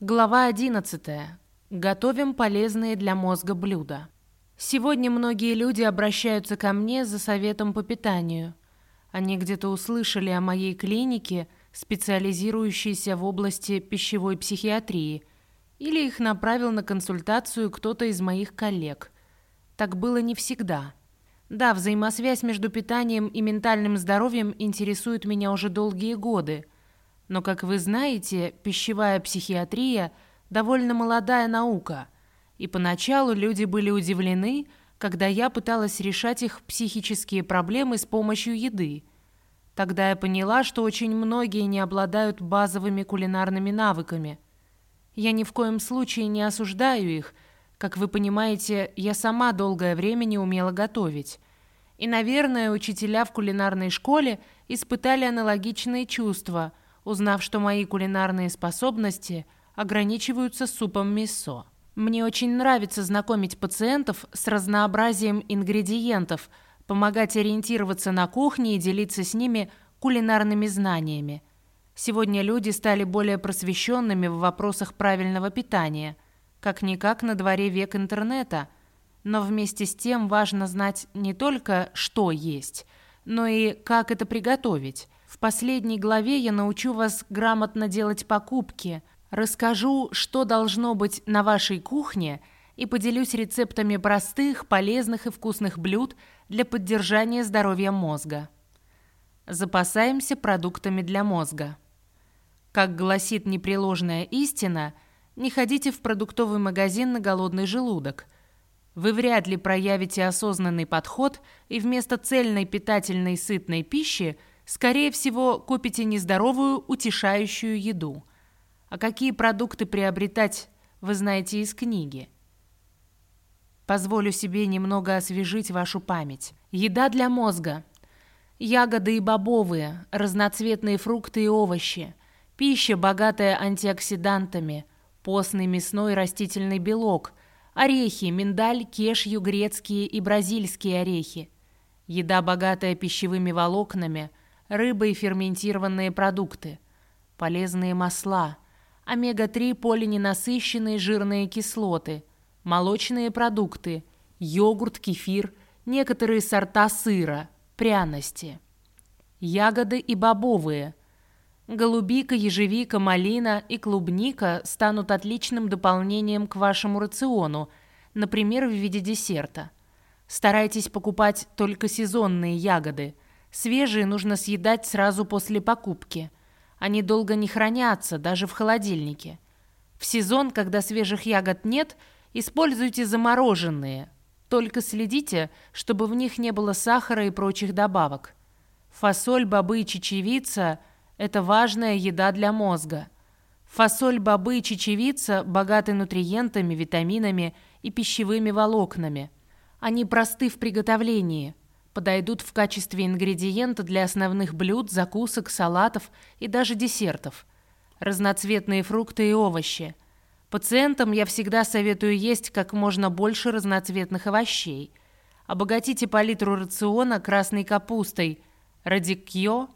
Глава 11. Готовим полезные для мозга блюда. Сегодня многие люди обращаются ко мне за советом по питанию. Они где-то услышали о моей клинике, специализирующейся в области пищевой психиатрии, или их направил на консультацию кто-то из моих коллег. Так было не всегда. Да, взаимосвязь между питанием и ментальным здоровьем интересует меня уже долгие годы. Но, как вы знаете, пищевая психиатрия – довольно молодая наука, и поначалу люди были удивлены, когда я пыталась решать их психические проблемы с помощью еды. Тогда я поняла, что очень многие не обладают базовыми кулинарными навыками. Я ни в коем случае не осуждаю их – как вы понимаете, я сама долгое время не умела готовить. И, наверное, учителя в кулинарной школе испытали аналогичные чувства, узнав, что мои кулинарные способности ограничиваются супом мисо. Мне очень нравится знакомить пациентов с разнообразием ингредиентов, помогать ориентироваться на кухне и делиться с ними кулинарными знаниями. Сегодня люди стали более просвещенными в вопросах правильного питания – как-никак на дворе век интернета. Но вместе с тем важно знать не только, что есть, но и как это приготовить. В последней главе я научу вас грамотно делать покупки, расскажу, что должно быть на вашей кухне и поделюсь рецептами простых, полезных и вкусных блюд для поддержания здоровья мозга. Запасаемся продуктами для мозга. Как гласит непреложная истина – не ходите в продуктовый магазин на голодный желудок. Вы вряд ли проявите осознанный подход и вместо цельной питательной сытной пищи, скорее всего, купите нездоровую утешающую еду. А какие продукты приобретать, вы знаете из книги. Позволю себе немного освежить вашу память. Еда для мозга. Ягоды и бобовые, разноцветные фрукты и овощи, пища, богатая антиоксидантами – постный мясной растительный белок, орехи, миндаль, кешью, грецкие и бразильские орехи. Еда, богатая пищевыми волокнами, рыба и ферментированные продукты, полезные масла, омега-3 полиненасыщенные жирные кислоты, молочные продукты, йогурт, кефир, некоторые сорта сыра, пряности. Ягоды и бобовые – Голубика, ежевика, малина и клубника станут отличным дополнением к вашему рациону, например, в виде десерта. Старайтесь покупать только сезонные ягоды. Свежие нужно съедать сразу после покупки. Они долго не хранятся, даже в холодильнике. В сезон, когда свежих ягод нет, используйте замороженные. Только следите, чтобы в них не было сахара и прочих добавок. Фасоль, бобы и чечевица – это важная еда для мозга. Фасоль, бобы и чечевица богаты нутриентами, витаминами и пищевыми волокнами. Они просты в приготовлении, подойдут в качестве ингредиента для основных блюд, закусок, салатов и даже десертов. Разноцветные фрукты и овощи. Пациентам я всегда советую есть как можно больше разноцветных овощей. Обогатите палитру рациона красной капустой, радикьо,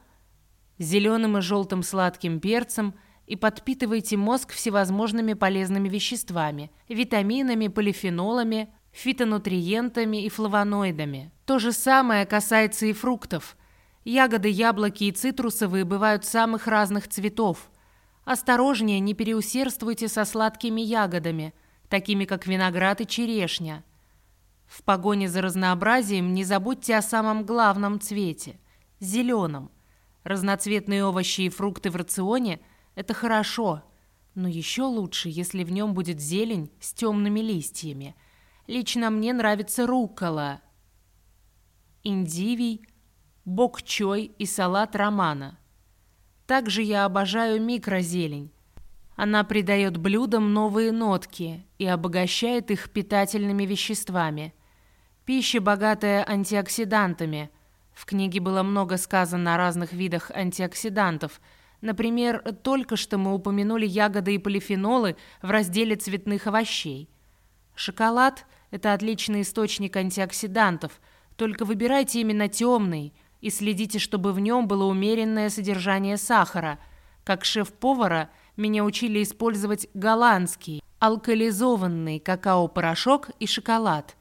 зеленым и желтым сладким перцем и подпитывайте мозг всевозможными полезными веществами, витаминами, полифенолами, фитонутриентами и флавоноидами. То же самое касается и фруктов. Ягоды, яблоки и цитрусовые бывают самых разных цветов. Осторожнее, не переусердствуйте со сладкими ягодами, такими как виноград и черешня. В погоне за разнообразием не забудьте о самом главном цвете – зеленом – Разноцветные овощи и фрукты в рационе – это хорошо, но еще лучше, если в нем будет зелень с темными листьями. Лично мне нравится руккола, индивий, бокчой и салат романа. Также я обожаю микрозелень. Она придает блюдам новые нотки и обогащает их питательными веществами. Пища, богатая антиоксидантами – в книге было много сказано о разных видах антиоксидантов. Например, только что мы упомянули ягоды и полифенолы в разделе цветных овощей. Шоколад – это отличный источник антиоксидантов, только выбирайте именно темный и следите, чтобы в нем было умеренное содержание сахара. Как шеф-повара, меня учили использовать голландский, алкализованный какао-порошок и шоколад.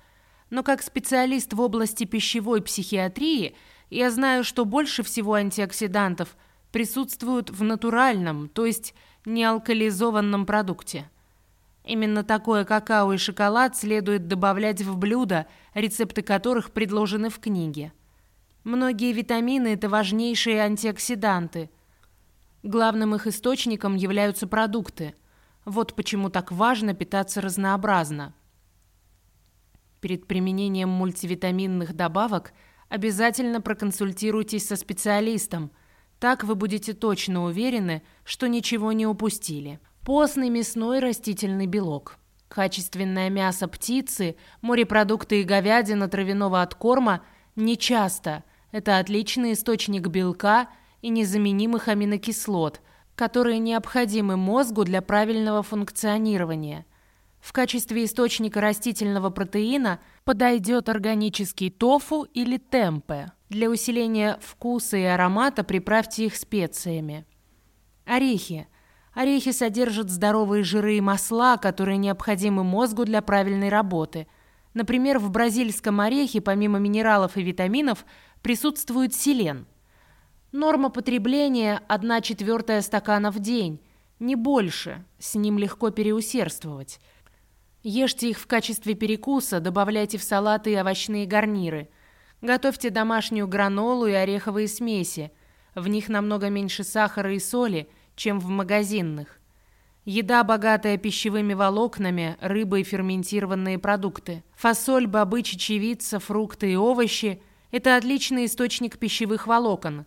Но как специалист в области пищевой психиатрии, я знаю, что больше всего антиоксидантов присутствуют в натуральном, то есть неалкализованном продукте. Именно такое какао и шоколад следует добавлять в блюда, рецепты которых предложены в книге. Многие витамины – это важнейшие антиоксиданты. Главным их источником являются продукты. Вот почему так важно питаться разнообразно. Перед применением мультивитаминных добавок обязательно проконсультируйтесь со специалистом. Так вы будете точно уверены, что ничего не упустили. Постный мясной растительный белок. Качественное мясо птицы, морепродукты и говядина травяного откорма нечасто. Это отличный источник белка и незаменимых аминокислот, которые необходимы мозгу для правильного функционирования. В качестве источника растительного протеина подойдет органический тофу или темпе. Для усиления вкуса и аромата приправьте их специями. Орехи – Орехи содержат здоровые жиры и масла, которые необходимы мозгу для правильной работы. Например, в бразильском орехе помимо минералов и витаминов присутствует селен. Норма потребления – 1 четвертая стакана в день, не больше, с ним легко переусердствовать. Ешьте их в качестве перекуса, добавляйте в салаты и овощные гарниры. Готовьте домашнюю гранолу и ореховые смеси. В них намного меньше сахара и соли – чем в магазинных. Еда, богатая пищевыми волокнами, рыба и ферментированные продукты. Фасоль, бобы, чечевица, фрукты и овощи – это отличный источник пищевых волокон.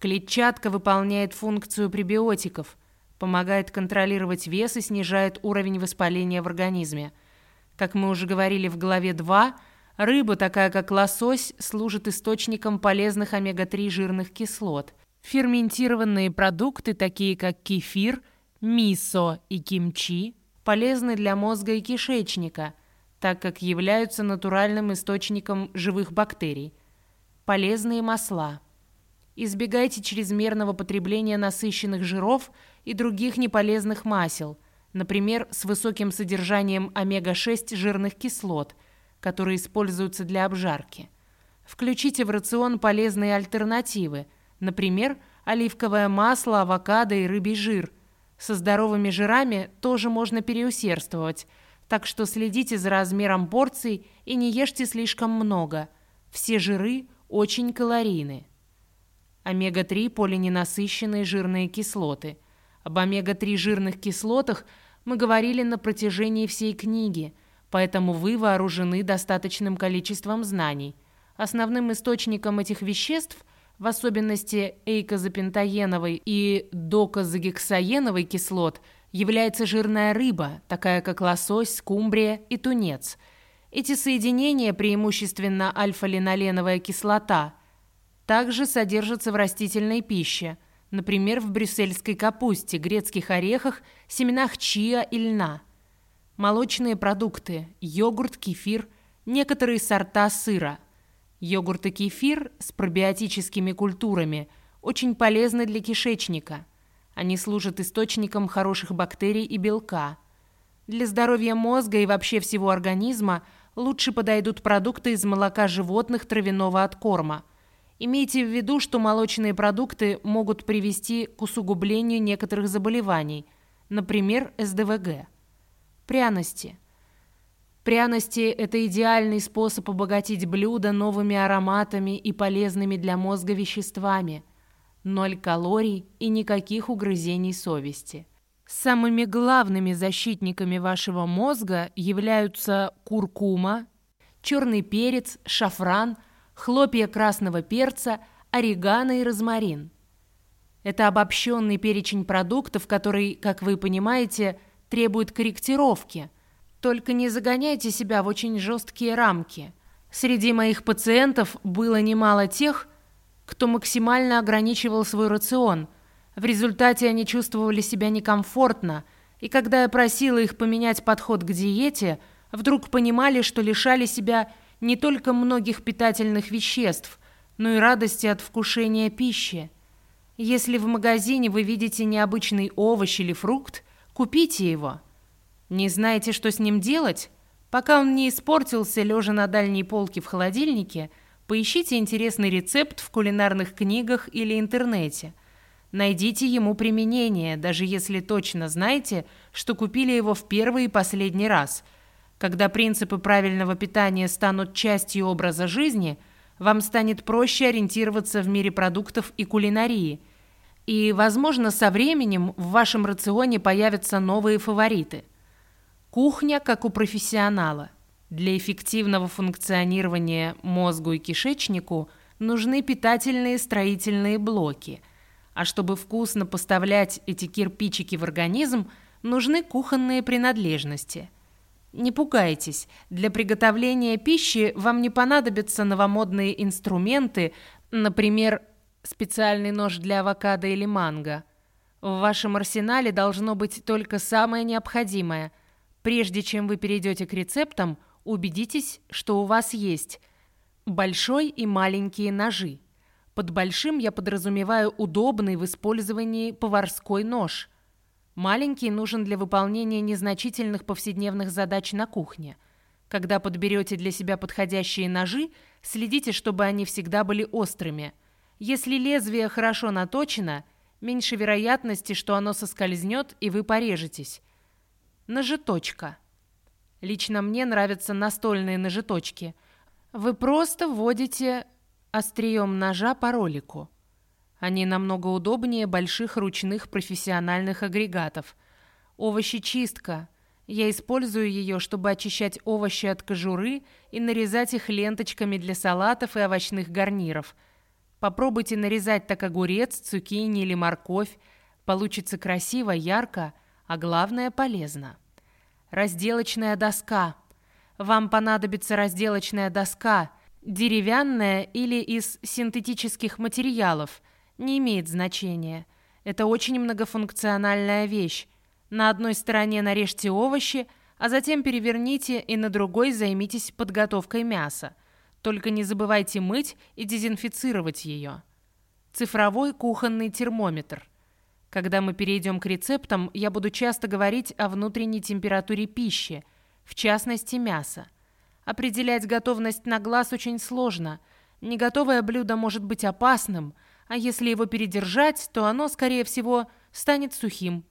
Клетчатка выполняет функцию пребиотиков, помогает контролировать вес и снижает уровень воспаления в организме. Как мы уже говорили в главе 2, рыба, такая как лосось, служит источником полезных омега-3 жирных кислот – Ферментированные продукты, такие как кефир, мисо и кимчи, полезны для мозга и кишечника, так как являются натуральным источником живых бактерий. Полезные масла. Избегайте чрезмерного потребления насыщенных жиров и других неполезных масел, например, с высоким содержанием омега-6 жирных кислот, которые используются для обжарки. Включите в рацион полезные альтернативы – Например, оливковое масло, авокадо и рыбий жир. Со здоровыми жирами тоже можно переусердствовать, так что следите за размером порций и не ешьте слишком много. Все жиры очень калорийны. Омега-3 полиненасыщенные жирные кислоты. Об омега-3 жирных кислотах мы говорили на протяжении всей книги, поэтому вы вооружены достаточным количеством знаний. Основным источником этих веществ – в особенности эйкозапентаеновой и докозагексаеновой кислот, является жирная рыба, такая как лосось, скумбрия и тунец. Эти соединения, преимущественно альфа-линоленовая кислота, также содержатся в растительной пище, например, в брюссельской капусте, грецких орехах, семенах чиа и льна. Молочные продукты – йогурт, кефир, некоторые сорта сыра – Йогурт и кефир с пробиотическими культурами очень полезны для кишечника. Они служат источником хороших бактерий и белка. Для здоровья мозга и вообще всего организма лучше подойдут продукты из молока животных травяного откорма. Имейте в виду, что молочные продукты могут привести к усугублению некоторых заболеваний, например, СДВГ. Пряности – Пряности – это идеальный способ обогатить блюдо новыми ароматами и полезными для мозга веществами. Ноль калорий и никаких угрызений совести. Самыми главными защитниками вашего мозга являются куркума, черный перец, шафран, хлопья красного перца, орегано и розмарин. Это обобщенный перечень продуктов, который, как вы понимаете, требует корректировки – только не загоняйте себя в очень жесткие рамки. Среди моих пациентов было немало тех, кто максимально ограничивал свой рацион. В результате они чувствовали себя некомфортно, и когда я просила их поменять подход к диете, вдруг понимали, что лишали себя не только многих питательных веществ, но и радости от вкушения пищи. Если в магазине вы видите необычный овощ или фрукт, купите его. Не знаете, что с ним делать? Пока он не испортился, лежа на дальней полке в холодильнике, поищите интересный рецепт в кулинарных книгах или интернете. Найдите ему применение, даже если точно знаете, что купили его в первый и последний раз. Когда принципы правильного питания станут частью образа жизни, вам станет проще ориентироваться в мире продуктов и кулинарии. И, возможно, со временем в вашем рационе появятся новые фавориты – Кухня как у профессионала. Для эффективного функционирования мозгу и кишечнику нужны питательные строительные блоки. А чтобы вкусно поставлять эти кирпичики в организм, нужны кухонные принадлежности. Не пугайтесь, для приготовления пищи вам не понадобятся новомодные инструменты, например, специальный нож для авокадо или манго. В вашем арсенале должно быть только самое необходимое – Прежде чем вы перейдете к рецептам, убедитесь, что у вас есть большой и маленькие ножи. Под большим я подразумеваю удобный в использовании поварской нож. Маленький нужен для выполнения незначительных повседневных задач на кухне. Когда подберете для себя подходящие ножи, следите, чтобы они всегда были острыми. Если лезвие хорошо наточено, меньше вероятности, что оно соскользнет и вы порежетесь. Ножеточка. Лично мне нравятся настольные ножеточки. Вы просто вводите острием ножа по ролику. Они намного удобнее больших ручных профессиональных агрегатов. Овощечистка. Я использую ее, чтобы очищать овощи от кожуры и нарезать их ленточками для салатов и овощных гарниров. Попробуйте нарезать так огурец, цукини или морковь. Получится красиво, ярко, а главное полезно. Разделочная доска. Вам понадобится разделочная доска, деревянная или из синтетических материалов. Не имеет значения. Это очень многофункциональная вещь. На одной стороне нарежьте овощи, а затем переверните и на другой займитесь подготовкой мяса. Только не забывайте мыть и дезинфицировать ее. Цифровой кухонный термометр. Когда мы перейдем к рецептам, я буду часто говорить о внутренней температуре пищи, в частности мяса. Определять готовность на глаз очень сложно. Неготовое блюдо может быть опасным, а если его передержать, то оно, скорее всего, станет сухим.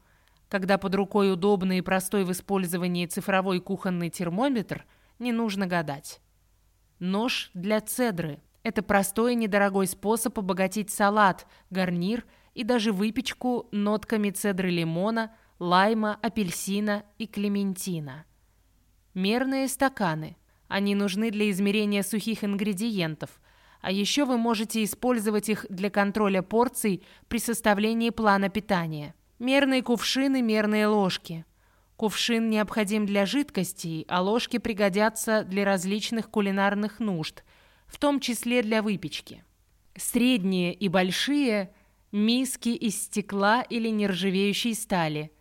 Когда под рукой удобный и простой в использовании цифровой кухонный термометр, не нужно гадать. Нож для цедры – это простой и недорогой способ обогатить салат, гарнир – и даже выпечку нотками цедры лимона, лайма, апельсина и клементина. Мерные стаканы. Они нужны для измерения сухих ингредиентов, а еще вы можете использовать их для контроля порций при составлении плана питания. Мерные кувшины, мерные ложки. Кувшин необходим для жидкостей, а ложки пригодятся для различных кулинарных нужд, в том числе для выпечки. Средние и большие – Миски из стекла или нержавеющей стали.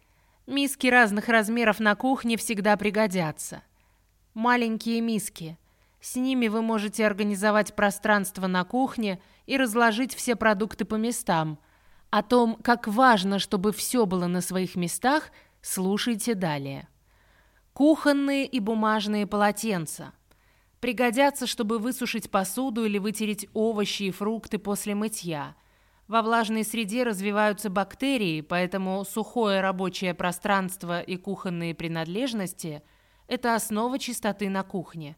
Миски разных размеров на кухне всегда пригодятся. Маленькие миски. С ними вы можете организовать пространство на кухне и разложить все продукты по местам. О том, как важно, чтобы все было на своих местах, слушайте далее. Кухонные и бумажные полотенца. Пригодятся, чтобы высушить посуду или вытереть овощи и фрукты после мытья – во влажной среде развиваются бактерии, поэтому сухое рабочее пространство и кухонные принадлежности – это основа чистоты на кухне.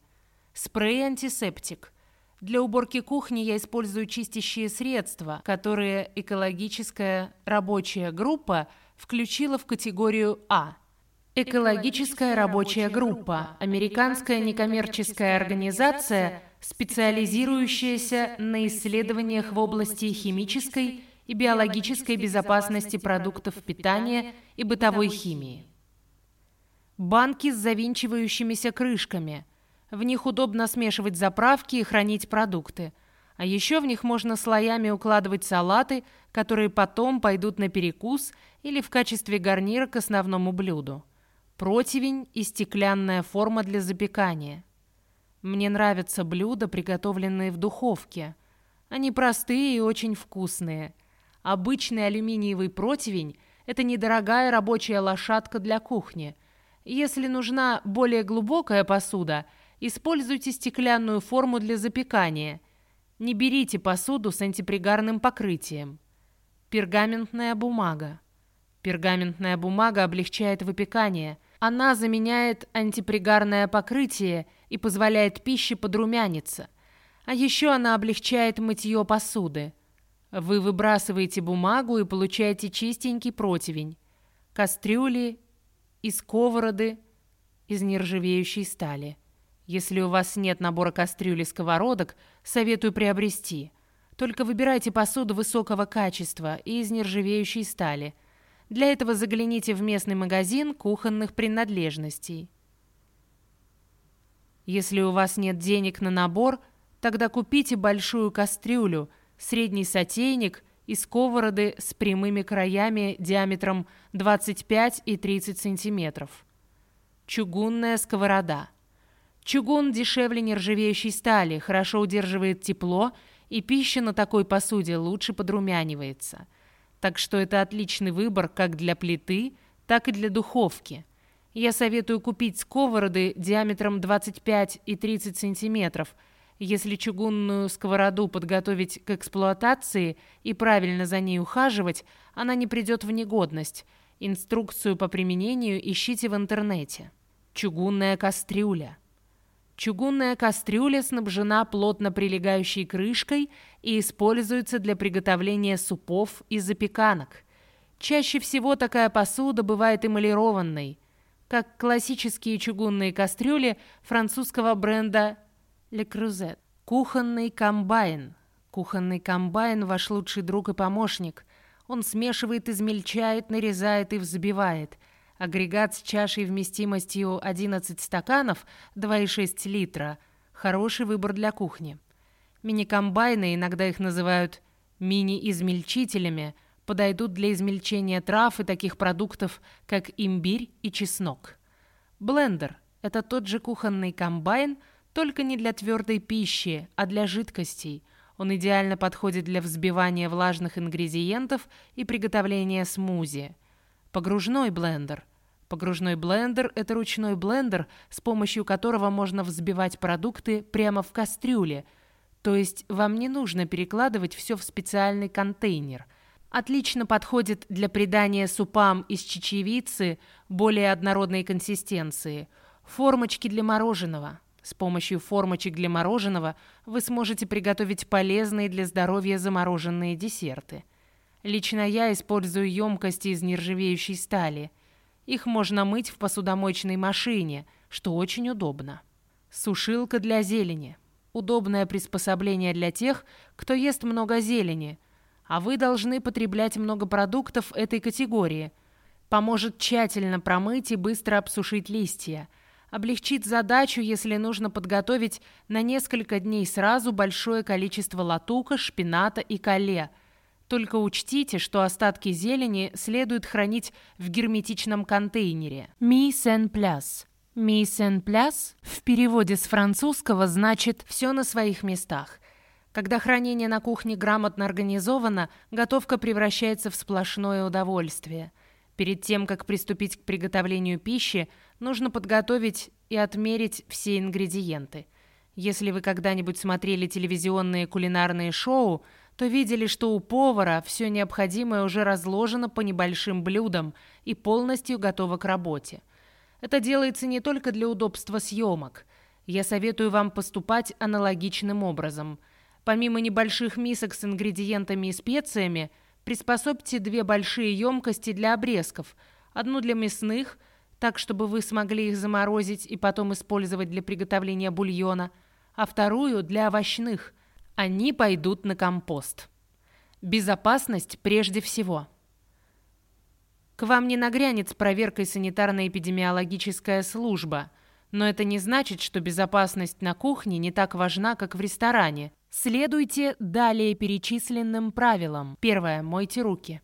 Спрей-антисептик. Для уборки кухни я использую чистящие средства, которые экологическая рабочая группа включила в категорию А – Экологическая рабочая группа – американская некоммерческая организация, специализирующаяся на исследованиях в области химической и биологической безопасности продуктов питания и бытовой химии. Банки с завинчивающимися крышками. В них удобно смешивать заправки и хранить продукты. А еще в них можно слоями укладывать салаты, которые потом пойдут на перекус или в качестве гарнира к основному блюду противень и стеклянная форма для запекания. Мне нравятся блюда, приготовленные в духовке. Они простые и очень вкусные. Обычный алюминиевый противень – это недорогая рабочая лошадка для кухни. Если нужна более глубокая посуда, используйте стеклянную форму для запекания. Не берите посуду с антипригарным покрытием. Пергаментная бумага. Пергаментная бумага облегчает выпекание. Она заменяет антипригарное покрытие и позволяет пище подрумяниться. А еще она облегчает мытье посуды. Вы выбрасываете бумагу и получаете чистенький противень. Кастрюли и сковороды из нержавеющей стали. Если у вас нет набора кастрюли и сковородок, советую приобрести. Только выбирайте посуду высокого качества и из нержавеющей стали. Для этого загляните в местный магазин кухонных принадлежностей. Если у вас нет денег на набор, тогда купите большую кастрюлю – средний сотейник и сковороды с прямыми краями диаметром 25 и 30 сантиметров. Чугунная сковорода. Чугун дешевле нержавеющей стали, хорошо удерживает тепло, и пища на такой посуде лучше подрумянивается. Так что это отличный выбор как для плиты, так и для духовки. Я советую купить сковороды диаметром 25 и 30 сантиметров – если чугунную сковороду подготовить к эксплуатации и правильно за ней ухаживать, она не придет в негодность. Инструкцию по применению ищите в интернете. Чугунная кастрюля. Чугунная кастрюля снабжена плотно прилегающей крышкой и используется для приготовления супов и запеканок. Чаще всего такая посуда бывает эмалированной, как классические чугунные кастрюли французского бренда Le Creuset. Кухонный комбайн. Кухонный комбайн – ваш лучший друг и помощник. Он смешивает, измельчает, нарезает и взбивает. Агрегат с чашей вместимостью 11 стаканов, 2,6 литра – хороший выбор для кухни. Мини-комбайны, иногда их называют мини-измельчителями, подойдут для измельчения трав и таких продуктов, как имбирь и чеснок. Блендер – это тот же кухонный комбайн – только не для твердой пищи, а для жидкостей. Он идеально подходит для взбивания влажных ингредиентов и приготовления смузи. Погружной блендер. Погружной блендер – это ручной блендер, с помощью которого можно взбивать продукты прямо в кастрюле. То есть вам не нужно перекладывать все в специальный контейнер. Отлично подходит для придания супам из чечевицы более однородной консистенции. Формочки для мороженого – с помощью формочек для мороженого вы сможете приготовить полезные для здоровья замороженные десерты. Лично я использую емкости из нержавеющей стали. Их можно мыть в посудомоечной машине, что очень удобно. Сушилка для зелени. Удобное приспособление для тех, кто ест много зелени, а вы должны потреблять много продуктов этой категории. Поможет тщательно промыть и быстро обсушить листья – облегчит задачу, если нужно подготовить на несколько дней сразу большое количество латука, шпината и кале. Только учтите, что остатки зелени следует хранить в герметичном контейнере. «Mise en place». «Mise en place» в переводе с французского значит «все на своих местах». Когда хранение на кухне грамотно организовано, готовка превращается в сплошное удовольствие. Перед тем, как приступить к приготовлению пищи, Нужно подготовить и отмерить все ингредиенты. Если вы когда-нибудь смотрели телевизионные кулинарные шоу, то видели, что у повара все необходимое уже разложено по небольшим блюдам и полностью готово к работе. Это делается не только для удобства съемок. Я советую вам поступать аналогичным образом. Помимо небольших мисок с ингредиентами и специями, приспособьте две большие емкости для обрезков, одну для мясных – так, чтобы вы смогли их заморозить и потом использовать для приготовления бульона, а вторую для овощных. Они пойдут на компост. Безопасность прежде всего. К вам не нагрянет с проверкой санитарно-эпидемиологическая служба, но это не значит, что безопасность на кухне не так важна, как в ресторане. Следуйте далее перечисленным правилам. Первое. Мойте руки.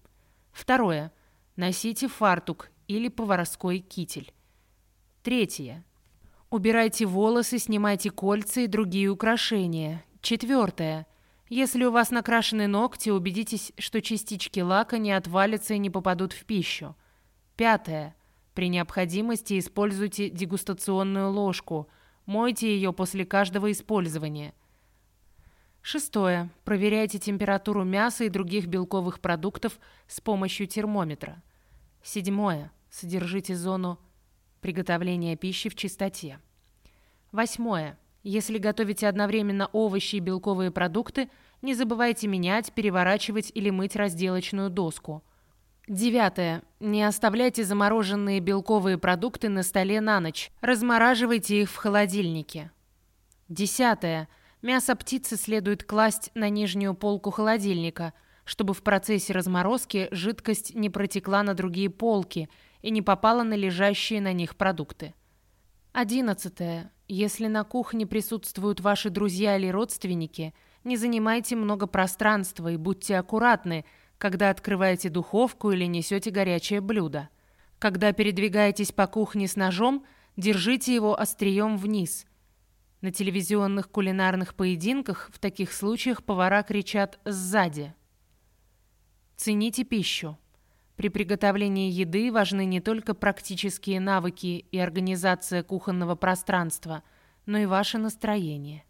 Второе. Носите фартук или поварской китель. Третье. Убирайте волосы, снимайте кольца и другие украшения. Четвертое. Если у вас накрашены ногти, убедитесь, что частички лака не отвалятся и не попадут в пищу. Пятое. При необходимости используйте дегустационную ложку. Мойте ее после каждого использования. Шестое. Проверяйте температуру мяса и других белковых продуктов с помощью термометра. Седьмое. Содержите зону приготовления пищи в чистоте. Восьмое. Если готовите одновременно овощи и белковые продукты, не забывайте менять, переворачивать или мыть разделочную доску. Девятое. Не оставляйте замороженные белковые продукты на столе на ночь. Размораживайте их в холодильнике. Десятое. Мясо птицы следует класть на нижнюю полку холодильника, чтобы в процессе разморозки жидкость не протекла на другие полки и не попала на лежащие на них продукты. Одиннадцатое. Если на кухне присутствуют ваши друзья или родственники, не занимайте много пространства и будьте аккуратны, когда открываете духовку или несете горячее блюдо. Когда передвигаетесь по кухне с ножом, держите его острием вниз. На телевизионных кулинарных поединках в таких случаях повара кричат «сзади». Цените пищу. При приготовлении еды важны не только практические навыки и организация кухонного пространства, но и ваше настроение.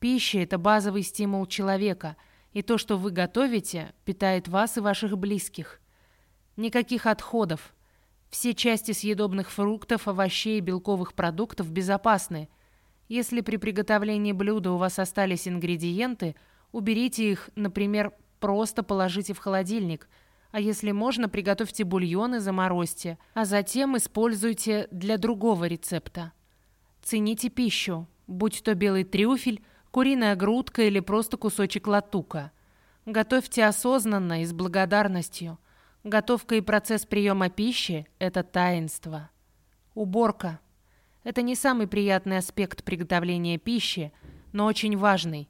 Пища – это базовый стимул человека, и то, что вы готовите, питает вас и ваших близких. Никаких отходов. Все части съедобных фруктов, овощей и белковых продуктов безопасны. Если при приготовлении блюда у вас остались ингредиенты, уберите их, например, просто положите в холодильник – а если можно, приготовьте бульон и заморозьте, а затем используйте для другого рецепта. Цените пищу, будь то белый трюфель, куриная грудка или просто кусочек латука. Готовьте осознанно и с благодарностью. Готовка и процесс приема пищи – это таинство. Уборка. Это не самый приятный аспект приготовления пищи, но очень важный.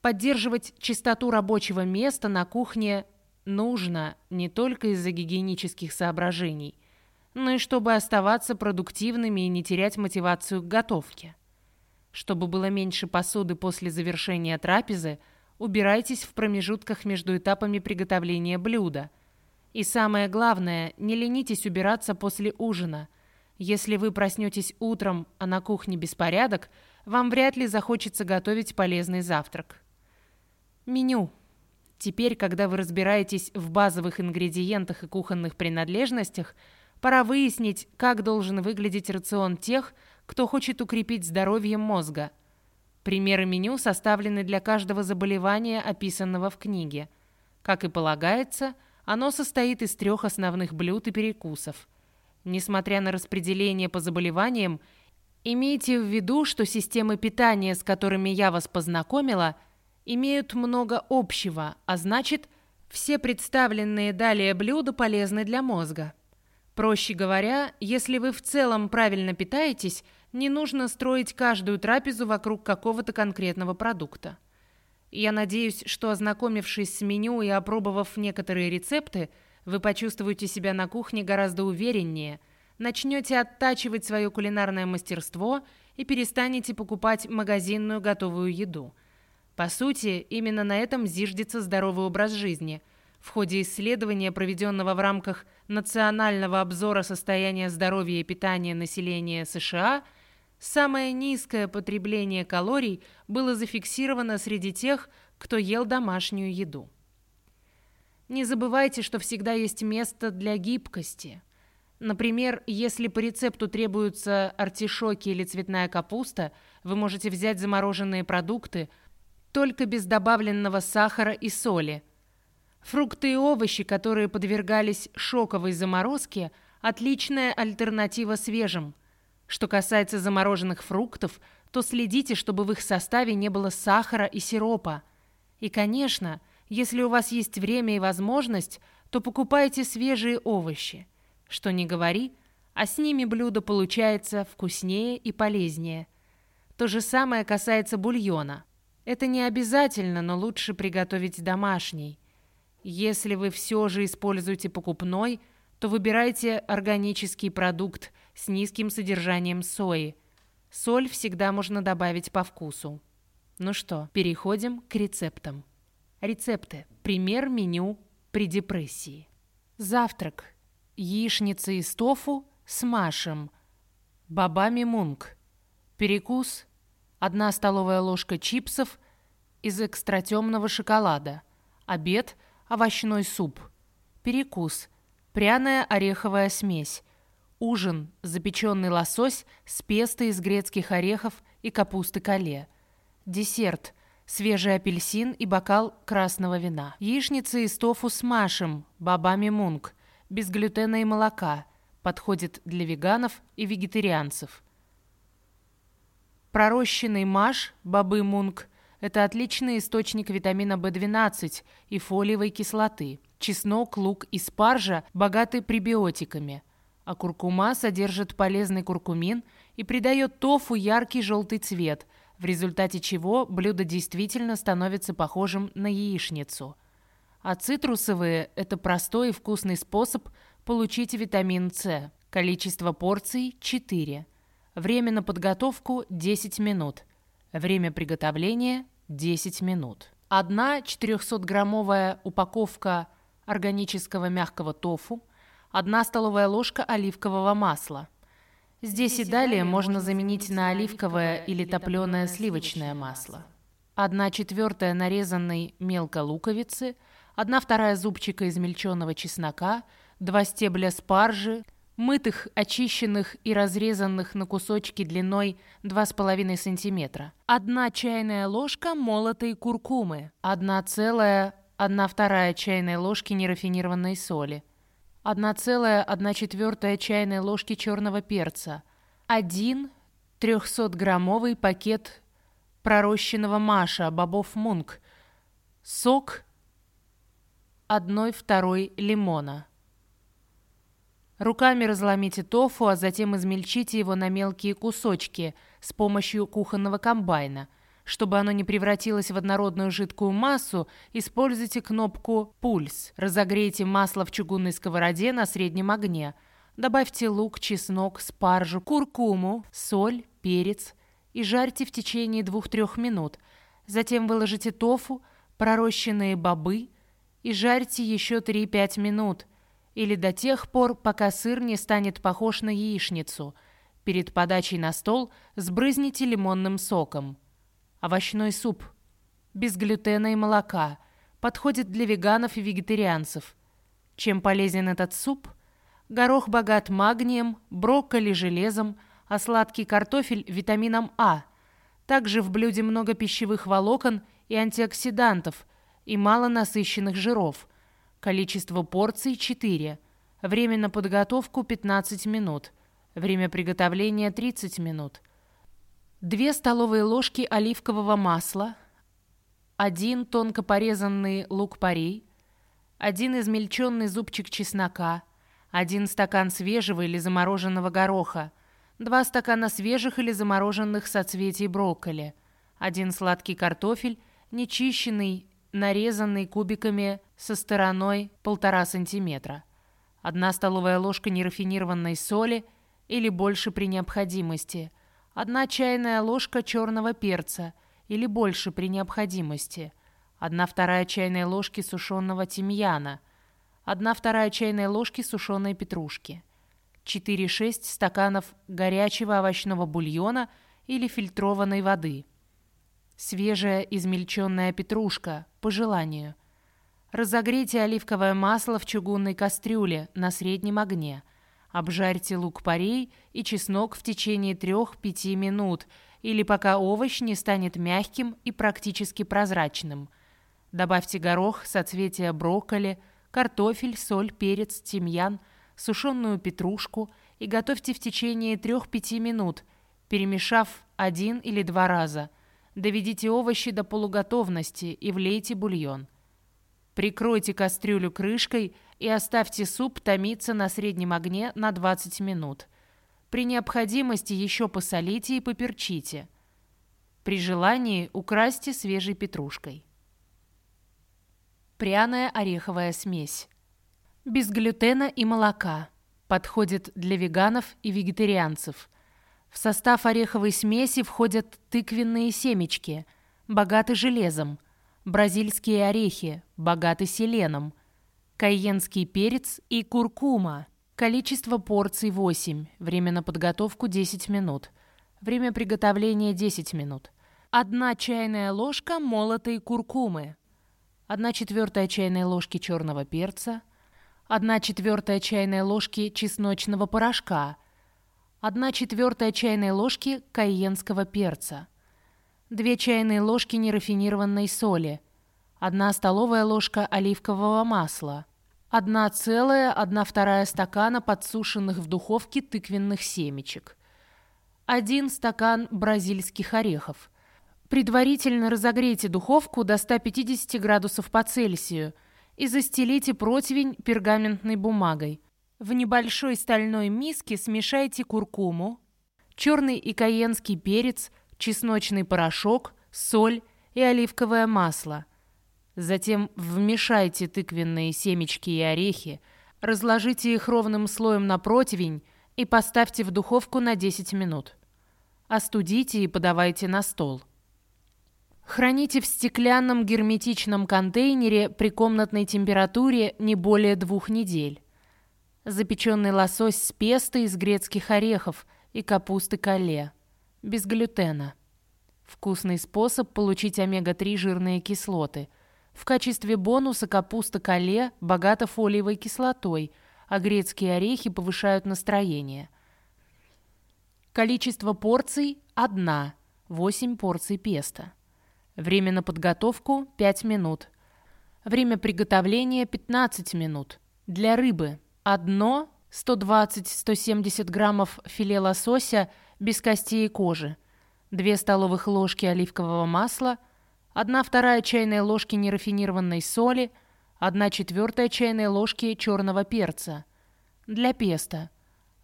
Поддерживать чистоту рабочего места на кухне нужно не только из-за гигиенических соображений, но и чтобы оставаться продуктивными и не терять мотивацию к готовке. Чтобы было меньше посуды после завершения трапезы, убирайтесь в промежутках между этапами приготовления блюда. И самое главное, не ленитесь убираться после ужина. Если вы проснетесь утром, а на кухне беспорядок, вам вряд ли захочется готовить полезный завтрак. Меню. Теперь, когда вы разбираетесь в базовых ингредиентах и кухонных принадлежностях, пора выяснить, как должен выглядеть рацион тех, кто хочет укрепить здоровье мозга. Примеры меню составлены для каждого заболевания, описанного в книге. Как и полагается, оно состоит из трех основных блюд и перекусов. Несмотря на распределение по заболеваниям, имейте в виду, что системы питания, с которыми я вас познакомила – имеют много общего, а значит, все представленные далее блюда полезны для мозга. Проще говоря, если вы в целом правильно питаетесь, не нужно строить каждую трапезу вокруг какого-то конкретного продукта. Я надеюсь, что ознакомившись с меню и опробовав некоторые рецепты, вы почувствуете себя на кухне гораздо увереннее, начнете оттачивать свое кулинарное мастерство и перестанете покупать магазинную готовую еду – по сути, именно на этом зиждется здоровый образ жизни. В ходе исследования, проведенного в рамках Национального обзора состояния здоровья и питания населения США, самое низкое потребление калорий было зафиксировано среди тех, кто ел домашнюю еду. Не забывайте, что всегда есть место для гибкости. Например, если по рецепту требуются артишоки или цветная капуста, вы можете взять замороженные продукты – только без добавленного сахара и соли. Фрукты и овощи, которые подвергались шоковой заморозке, отличная альтернатива свежим. Что касается замороженных фруктов, то следите, чтобы в их составе не было сахара и сиропа. И, конечно, если у вас есть время и возможность, то покупайте свежие овощи. Что не говори, а с ними блюдо получается вкуснее и полезнее. То же самое касается бульона – это не обязательно, но лучше приготовить домашний. Если вы все же используете покупной, то выбирайте органический продукт с низким содержанием сои. Соль всегда можно добавить по вкусу. Ну что, переходим к рецептам. Рецепты. Пример меню при депрессии. Завтрак. Яичница из тофу с машем. Бабами мунг. Перекус. Одна столовая ложка чипсов из экстратемного шоколада. Обед. Овощной суп. Перекус. Пряная ореховая смесь. Ужин. Запеченный лосось с песто из грецких орехов и капусты кале. Десерт свежий апельсин и бокал красного вина. Яичница из тофу с машем, бабами мунг, без глютена и молока. Подходит для веганов и вегетарианцев. Пророщенный маш, бабы мунг, это отличный источник витамина В12 и фолиевой кислоты. Чеснок, лук и спаржа богаты пребиотиками, а куркума содержит полезный куркумин и придает тофу яркий желтый цвет – в результате чего блюдо действительно становится похожим на яичницу. А цитрусовые – это простой и вкусный способ получить витамин С. Количество порций – 4. Время на подготовку – 10 минут. Время приготовления – 10 минут. Одна 400-граммовая упаковка органического мягкого тофу, одна столовая ложка оливкового масла – Здесь и далее можно заменить на оливковое или топленое сливочное масло. Одна четвертая нарезанной мелко луковицы, одна вторая зубчика измельченного чеснока, два стебля спаржи, мытых, очищенных и разрезанных на кусочки длиной 2,5 см, одна чайная ложка молотой куркумы, одна целая, одна вторая чайной ложки нерафинированной соли – 1,1 чайной ложки черного перца, 1 300-граммовый пакет пророщенного маша бобов мунг, сок 1-2 лимона. Руками разломите тофу, а затем измельчите его на мелкие кусочки с помощью кухонного комбайна – чтобы оно не превратилось в однородную жидкую массу, используйте кнопку «Пульс». Разогрейте масло в чугунной сковороде на среднем огне. Добавьте лук, чеснок, спаржу, куркуму, соль, перец и жарьте в течение 2-3 минут. Затем выложите тофу, пророщенные бобы и жарьте еще 3-5 минут или до тех пор, пока сыр не станет похож на яичницу. Перед подачей на стол сбрызните лимонным соком. Овощной суп. Без глютена и молока. Подходит для веганов и вегетарианцев. Чем полезен этот суп? Горох богат магнием, брокколи – железом, а сладкий картофель – витамином А. Также в блюде много пищевых волокон и антиоксидантов и мало насыщенных жиров. Количество порций – 4. Время на подготовку – 15 минут. Время приготовления – 30 минут. 2 столовые ложки оливкового масла, 1 тонко порезанный лук-порей, 1 измельченный зубчик чеснока, 1 стакан свежего или замороженного гороха, 2 стакана свежих или замороженных соцветий брокколи, 1 сладкий картофель, нечищенный, нарезанный кубиками со стороной 1,5 см, 1 столовая ложка нерафинированной соли или больше при необходимости – Одна чайная ложка черного перца или больше при необходимости. Одна вторая чайной ложки сушеного тимьяна. Одна вторая чайной ложки сушеной петрушки. 4-6 стаканов горячего овощного бульона или фильтрованной воды. Свежая измельченная петрушка, по желанию. Разогрейте оливковое масло в чугунной кастрюле на среднем огне – Обжарьте лук-порей и чеснок в течение 3-5 минут или пока овощ не станет мягким и практически прозрачным. Добавьте горох, соцветия брокколи, картофель, соль, перец, тимьян, сушеную петрушку и готовьте в течение 3-5 минут, перемешав один или два раза. Доведите овощи до полуготовности и влейте бульон. Прикройте кастрюлю крышкой и оставьте суп томиться на среднем огне на 20 минут. При необходимости еще посолите и поперчите. При желании украсьте свежей петрушкой. Пряная ореховая смесь. Без глютена и молока. Подходит для веганов и вегетарианцев. В состав ореховой смеси входят тыквенные семечки, богаты железом – бразильские орехи, богаты селеном, кайенский перец и куркума. Количество порций 8, время на подготовку 10 минут, время приготовления 10 минут. Одна чайная ложка молотой куркумы, 1 четвертая чайной ложки черного перца, 1 четвертая чайной ложки чесночного порошка, 1 четвертая чайной ложки кайенского перца, 2 чайные ложки нерафинированной соли, 1 столовая ложка оливкового масла, 1 целая 1 вторая стакана подсушенных в духовке тыквенных семечек, 1 стакан бразильских орехов. Предварительно разогрейте духовку до 150 градусов по Цельсию и застелите противень пергаментной бумагой – в небольшой стальной миске смешайте куркуму, черный и каенский перец, чесночный порошок, соль и оливковое масло. Затем вмешайте тыквенные семечки и орехи, разложите их ровным слоем на противень и поставьте в духовку на 10 минут. Остудите и подавайте на стол. Храните в стеклянном герметичном контейнере при комнатной температуре не более двух недель запеченный лосось с песто из грецких орехов и капусты кале, без глютена. Вкусный способ получить омега-3 жирные кислоты. В качестве бонуса капуста кале богата фолиевой кислотой, а грецкие орехи повышают настроение. Количество порций – одна, 8 порций песто. Время на подготовку – 5 минут. Время приготовления – 15 минут. Для рыбы – Одно 120-170 граммов филе лосося без костей и кожи, 2 столовых ложки оливкового масла, 1 вторая чайная ложки нерафинированной соли, 1 четвертая чайная ложки черного перца. Для песто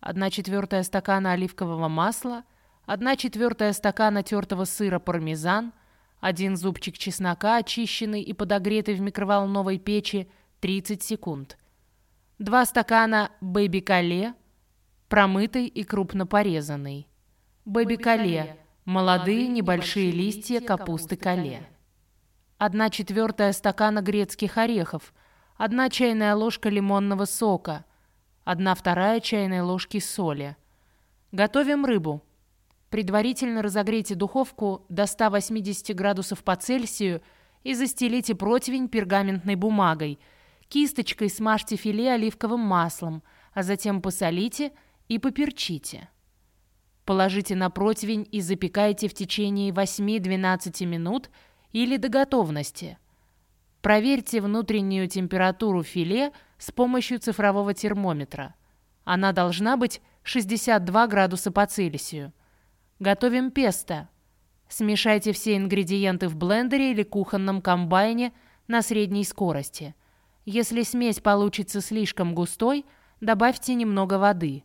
1 четвертая стакана оливкового масла, 1 четвертая стакана тертого сыра пармезан, 1 зубчик чеснока, очищенный и подогретый в микроволновой печи 30 секунд – Два стакана бэби-кале, промытый и крупно порезанный. Бэби-кале – молодые небольшие листья капусты кале. Одна четвертая стакана грецких орехов, одна чайная ложка лимонного сока, одна вторая чайной ложки соли. Готовим рыбу. Предварительно разогрейте духовку до 180 градусов по Цельсию и застелите противень пергаментной бумагой – Кисточкой смажьте филе оливковым маслом, а затем посолите и поперчите. Положите на противень и запекайте в течение 8-12 минут или до готовности. Проверьте внутреннюю температуру филе с помощью цифрового термометра. Она должна быть 62 градуса по Цельсию. Готовим песто. Смешайте все ингредиенты в блендере или кухонном комбайне на средней скорости – если смесь получится слишком густой, добавьте немного воды.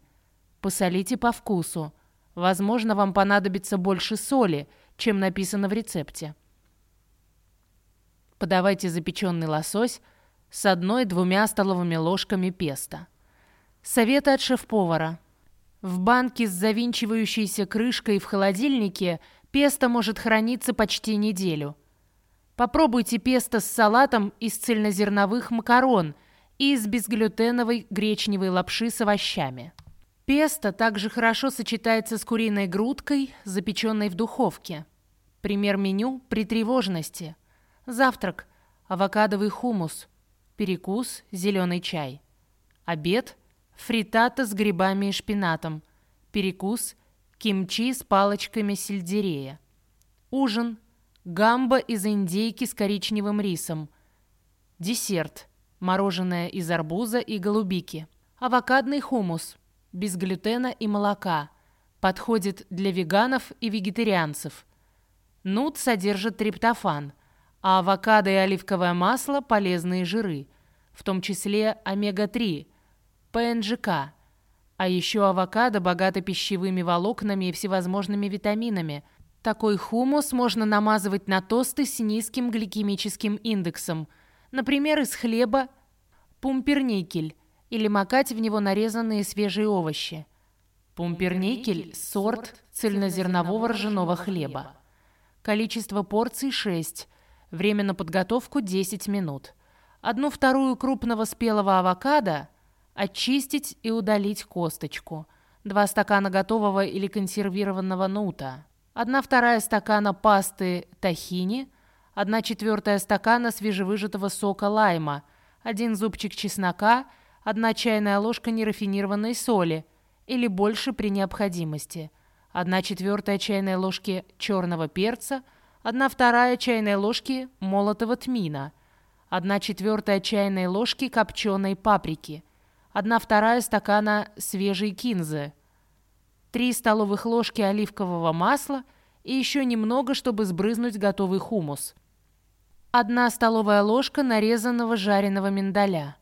Посолите по вкусу. Возможно, вам понадобится больше соли, чем написано в рецепте. Подавайте запеченный лосось с одной-двумя столовыми ложками песто. Советы от шеф-повара. В банке с завинчивающейся крышкой в холодильнике песто может храниться почти неделю – Попробуйте песто с салатом из цельнозерновых макарон и из безглютеновой гречневой лапши с овощами. Песто также хорошо сочетается с куриной грудкой, запеченной в духовке. Пример меню при тревожности. Завтрак – авокадовый хумус. Перекус – зеленый чай. Обед – фритата с грибами и шпинатом. Перекус – кимчи с палочками сельдерея. Ужин – Гамба из индейки с коричневым рисом. Десерт. Мороженое из арбуза и голубики. Авокадный хумус. Без глютена и молока. Подходит для веганов и вегетарианцев. Нут содержит триптофан, а авокадо и оливковое масло – полезные жиры, в том числе омега-3, ПНЖК. А еще авокадо богато пищевыми волокнами и всевозможными витаминами – такой хумус можно намазывать на тосты с низким гликемическим индексом, например, из хлеба пумперникель, или макать в него нарезанные свежие овощи. Пумперникель – сорт цельнозернового ржаного хлеба. Количество порций 6. Время на подготовку 10 минут. Одну вторую крупного спелого авокадо очистить и удалить косточку. Два стакана готового или консервированного нута. Одна вторая стакана пасты тахини. Одна четвертая стакана свежевыжатого сока лайма. Один зубчик чеснока. Одна чайная ложка нерафинированной соли. Или больше при необходимости. Одна четвертая чайной ложки черного перца – 1 вторая чайной ложки молотого тмина, 1 четвертая чайной ложки копченой паприки, 1 вторая стакана свежей кинзы, 3 столовых ложки оливкового масла и еще немного, чтобы сбрызнуть готовый хумус. 1 столовая ложка нарезанного жареного миндаля,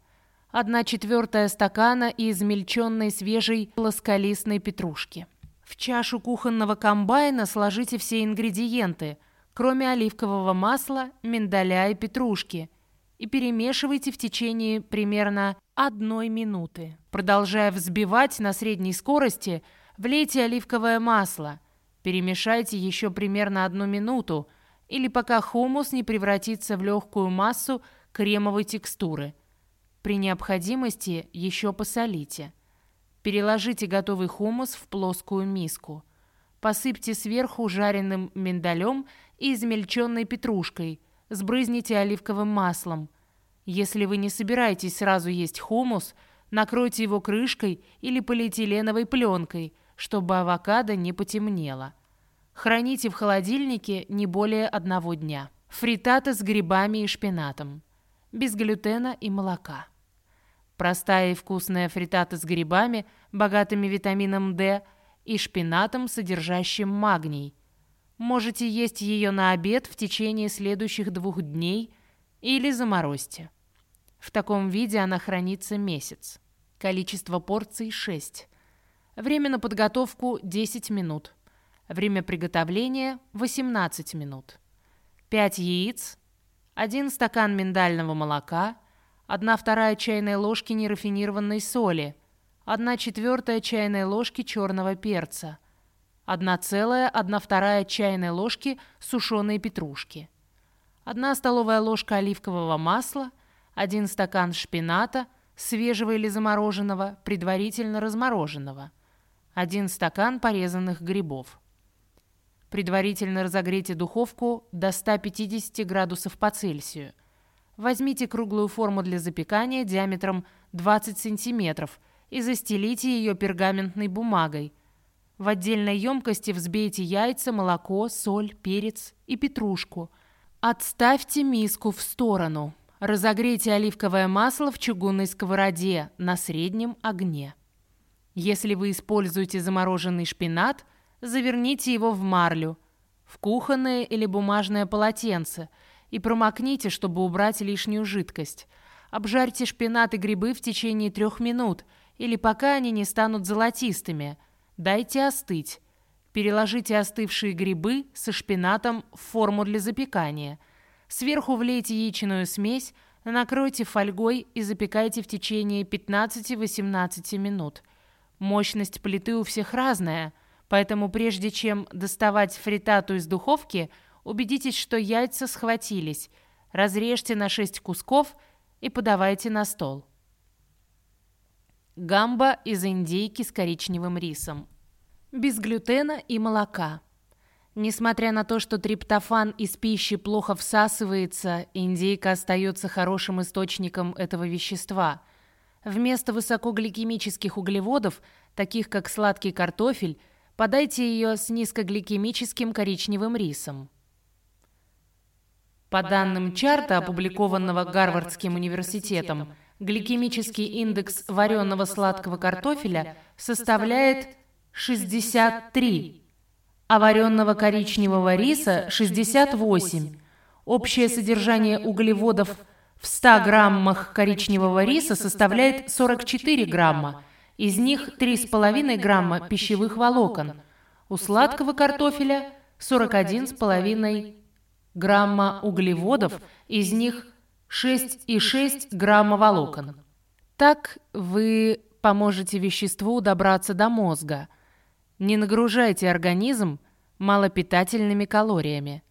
1 четвертая стакана измельченной свежей плосколистной петрушки. В чашу кухонного комбайна сложите все ингредиенты – кроме оливкового масла, миндаля и петрушки, и перемешивайте в течение примерно одной минуты. Продолжая взбивать на средней скорости, влейте оливковое масло. Перемешайте еще примерно одну минуту, или пока хумус не превратится в легкую массу кремовой текстуры. При необходимости еще посолите. Переложите готовый хумус в плоскую миску. Посыпьте сверху жареным миндалем и измельченной петрушкой. Сбрызните оливковым маслом. Если вы не собираетесь сразу есть хумус, накройте его крышкой или полиэтиленовой пленкой, чтобы авокадо не потемнело. Храните в холодильнике не более одного дня. Фритата с грибами и шпинатом. Без глютена и молока. Простая и вкусная фритата с грибами, богатыми витамином D, и шпинатом, содержащим магний – Можете есть ее на обед в течение следующих двух дней или заморозьте. В таком виде она хранится месяц. Количество порций 6. Время на подготовку 10 минут. Время приготовления 18 минут. 5 яиц, 1 стакан миндального молока, 1 вторая чайной ложки нерафинированной соли, 1 четвертая чайной ложки черного перца – 1,1 чайной ложки сушеной петрушки, 1 столовая ложка оливкового масла, 1 стакан шпината, свежего или замороженного, предварительно размороженного, 1 стакан порезанных грибов. Предварительно разогрейте духовку до 150 градусов по Цельсию. Возьмите круглую форму для запекания диаметром 20 см и застелите ее пергаментной бумагой – в отдельной емкости взбейте яйца, молоко, соль, перец и петрушку. Отставьте миску в сторону. Разогрейте оливковое масло в чугунной сковороде на среднем огне. Если вы используете замороженный шпинат, заверните его в марлю, в кухонное или бумажное полотенце и промокните, чтобы убрать лишнюю жидкость. Обжарьте шпинат и грибы в течение трех минут или пока они не станут золотистыми – Дайте остыть. Переложите остывшие грибы со шпинатом в форму для запекания. Сверху влейте яичную смесь, накройте фольгой и запекайте в течение 15-18 минут. Мощность плиты у всех разная, поэтому прежде чем доставать фритату из духовки, убедитесь, что яйца схватились. Разрежьте на 6 кусков и подавайте на стол. Гамба из индейки с коричневым рисом. Без глютена и молока. Несмотря на то, что триптофан из пищи плохо всасывается, индейка остается хорошим источником этого вещества. Вместо высокогликемических углеводов, таких как сладкий картофель, подайте ее с низкогликемическим коричневым рисом. По данным чарта, опубликованного Гарвардским университетом, гликемический индекс вареного сладкого картофеля составляет 63, а вареного коричневого риса 68. Общее содержание углеводов в 100 граммах коричневого риса составляет 44 грамма, из них 3,5 грамма пищевых волокон. У сладкого картофеля 41,5 грамма углеводов, из них 6,6 грамма волокон. Так вы поможете веществу добраться до мозга. Не нагружайте организм малопитательными калориями.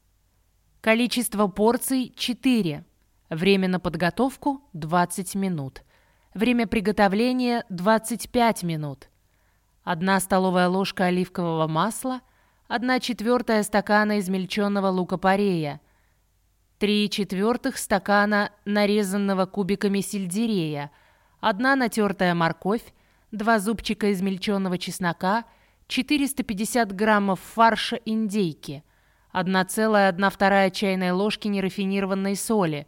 Количество порций – 4. Время на подготовку – 20 минут. Время приготовления – 25 минут. 1 столовая ложка оливкового масла, 1 четвертая стакана измельченного лука-порея, 3 четвертых стакана нарезанного кубиками сельдерея, 1 натертая морковь, 2 зубчика измельченного чеснока, 450 граммов фарша индейки, 1,1 чайной ложки нерафинированной соли,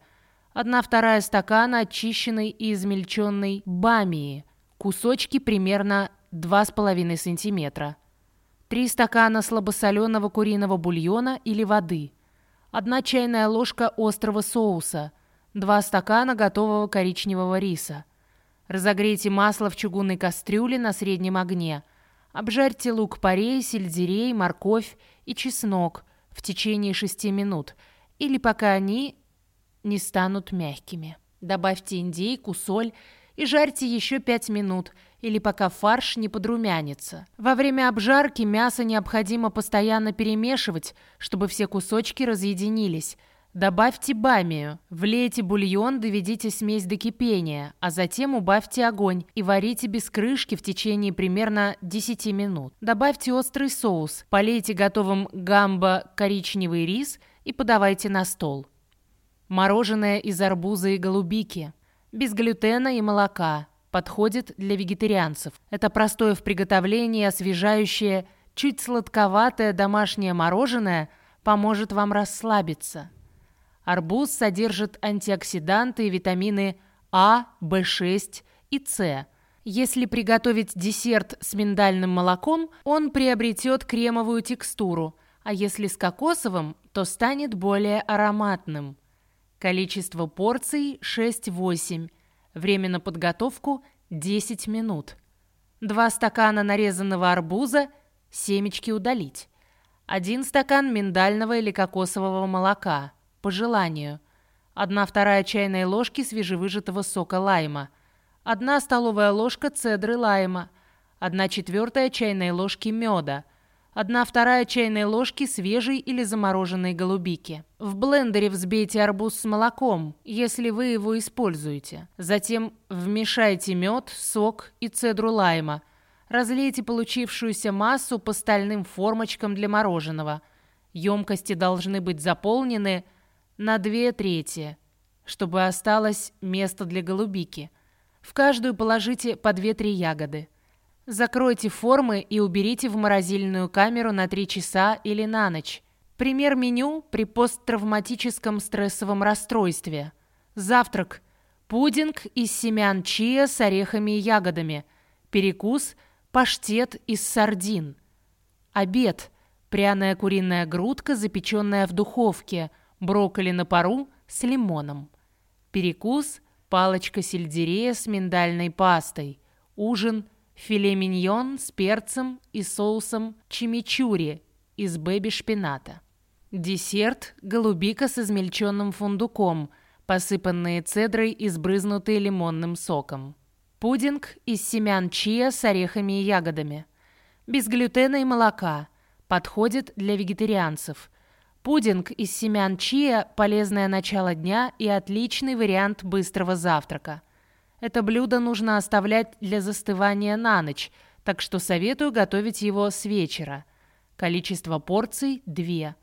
1 вторая стакана очищенной и измельченной бамии, кусочки примерно 2,5 см. 3 стакана слабосоленого куриного бульона или воды. 1 чайная ложка острого соуса. 2 стакана готового коричневого риса. Разогрейте масло в чугунной кастрюле на среднем огне. Обжарьте лук-порей, сельдерей, морковь и чеснок в течение 6 минут или пока они не станут мягкими. Добавьте индейку, соль и жарьте еще 5 минут – или пока фарш не подрумянится. Во время обжарки мясо необходимо постоянно перемешивать, чтобы все кусочки разъединились. Добавьте бамию, влейте бульон, доведите смесь до кипения, а затем убавьте огонь и варите без крышки в течение примерно 10 минут. Добавьте острый соус, полейте готовым гамбо коричневый рис и подавайте на стол. Мороженое из арбуза и голубики. Без глютена и молока подходит для вегетарианцев. Это простое в приготовлении, освежающее, чуть сладковатое домашнее мороженое поможет вам расслабиться. Арбуз содержит антиоксиданты и витамины А, В6 и С. Если приготовить десерт с миндальным молоком, он приобретет кремовую текстуру, а если с кокосовым, то станет более ароматным. Количество порций 6-8. Время на подготовку 10 минут. Два стакана нарезанного арбуза, семечки удалить. Один стакан миндального или кокосового молока, по желанию. Одна вторая чайной ложки свежевыжатого сока лайма. Одна столовая ложка цедры лайма. Одна четвертая чайной ложки меда. 1 вторая чайной ложки свежей или замороженной голубики. В блендере взбейте арбуз с молоком, если вы его используете. Затем вмешайте мед, сок и цедру лайма. Разлейте получившуюся массу по стальным формочкам для мороженого. Емкости должны быть заполнены на две трети, чтобы осталось место для голубики. В каждую положите по 2-3 ягоды. Закройте формы и уберите в морозильную камеру на 3 часа или на ночь. Пример меню при посттравматическом стрессовом расстройстве. Завтрак. Пудинг из семян чиа с орехами и ягодами. Перекус. Паштет из сардин. Обед. Пряная куриная грудка, запеченная в духовке. Брокколи на пару с лимоном. Перекус. Палочка сельдерея с миндальной пастой. Ужин – Филе миньон с перцем и соусом чимичури из бэби-шпината. Десерт – голубика с измельченным фундуком, посыпанные цедрой и сбрызнутые лимонным соком. Пудинг из семян чиа с орехами и ягодами. Без глютена и молока. Подходит для вегетарианцев. Пудинг из семян чиа – полезное начало дня и отличный вариант быстрого завтрака – это блюдо нужно оставлять для застывания на ночь, так что советую готовить его с вечера. Количество порций – 2.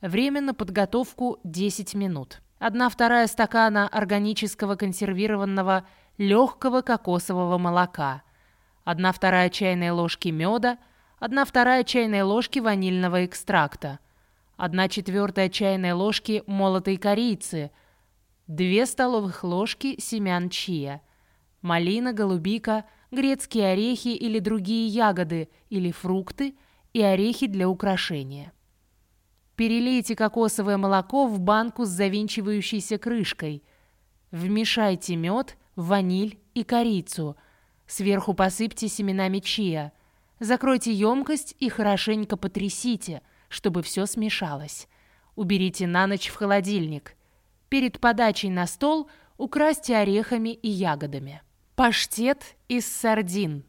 Время на подготовку – 10 минут. Одна вторая стакана органического консервированного легкого кокосового молока. Одна вторая чайной ложки меда. Одна вторая чайной ложки ванильного экстракта. Одна четвертая чайной ложки молотой корицы. Две столовых ложки семян чия – малина, голубика, грецкие орехи или другие ягоды или фрукты и орехи для украшения. Перелейте кокосовое молоко в банку с завинчивающейся крышкой. Вмешайте мед, ваниль и корицу. Сверху посыпьте семенами чиа. Закройте емкость и хорошенько потрясите, чтобы все смешалось. Уберите на ночь в холодильник. Перед подачей на стол украсьте орехами и ягодами. Паштет из сардин.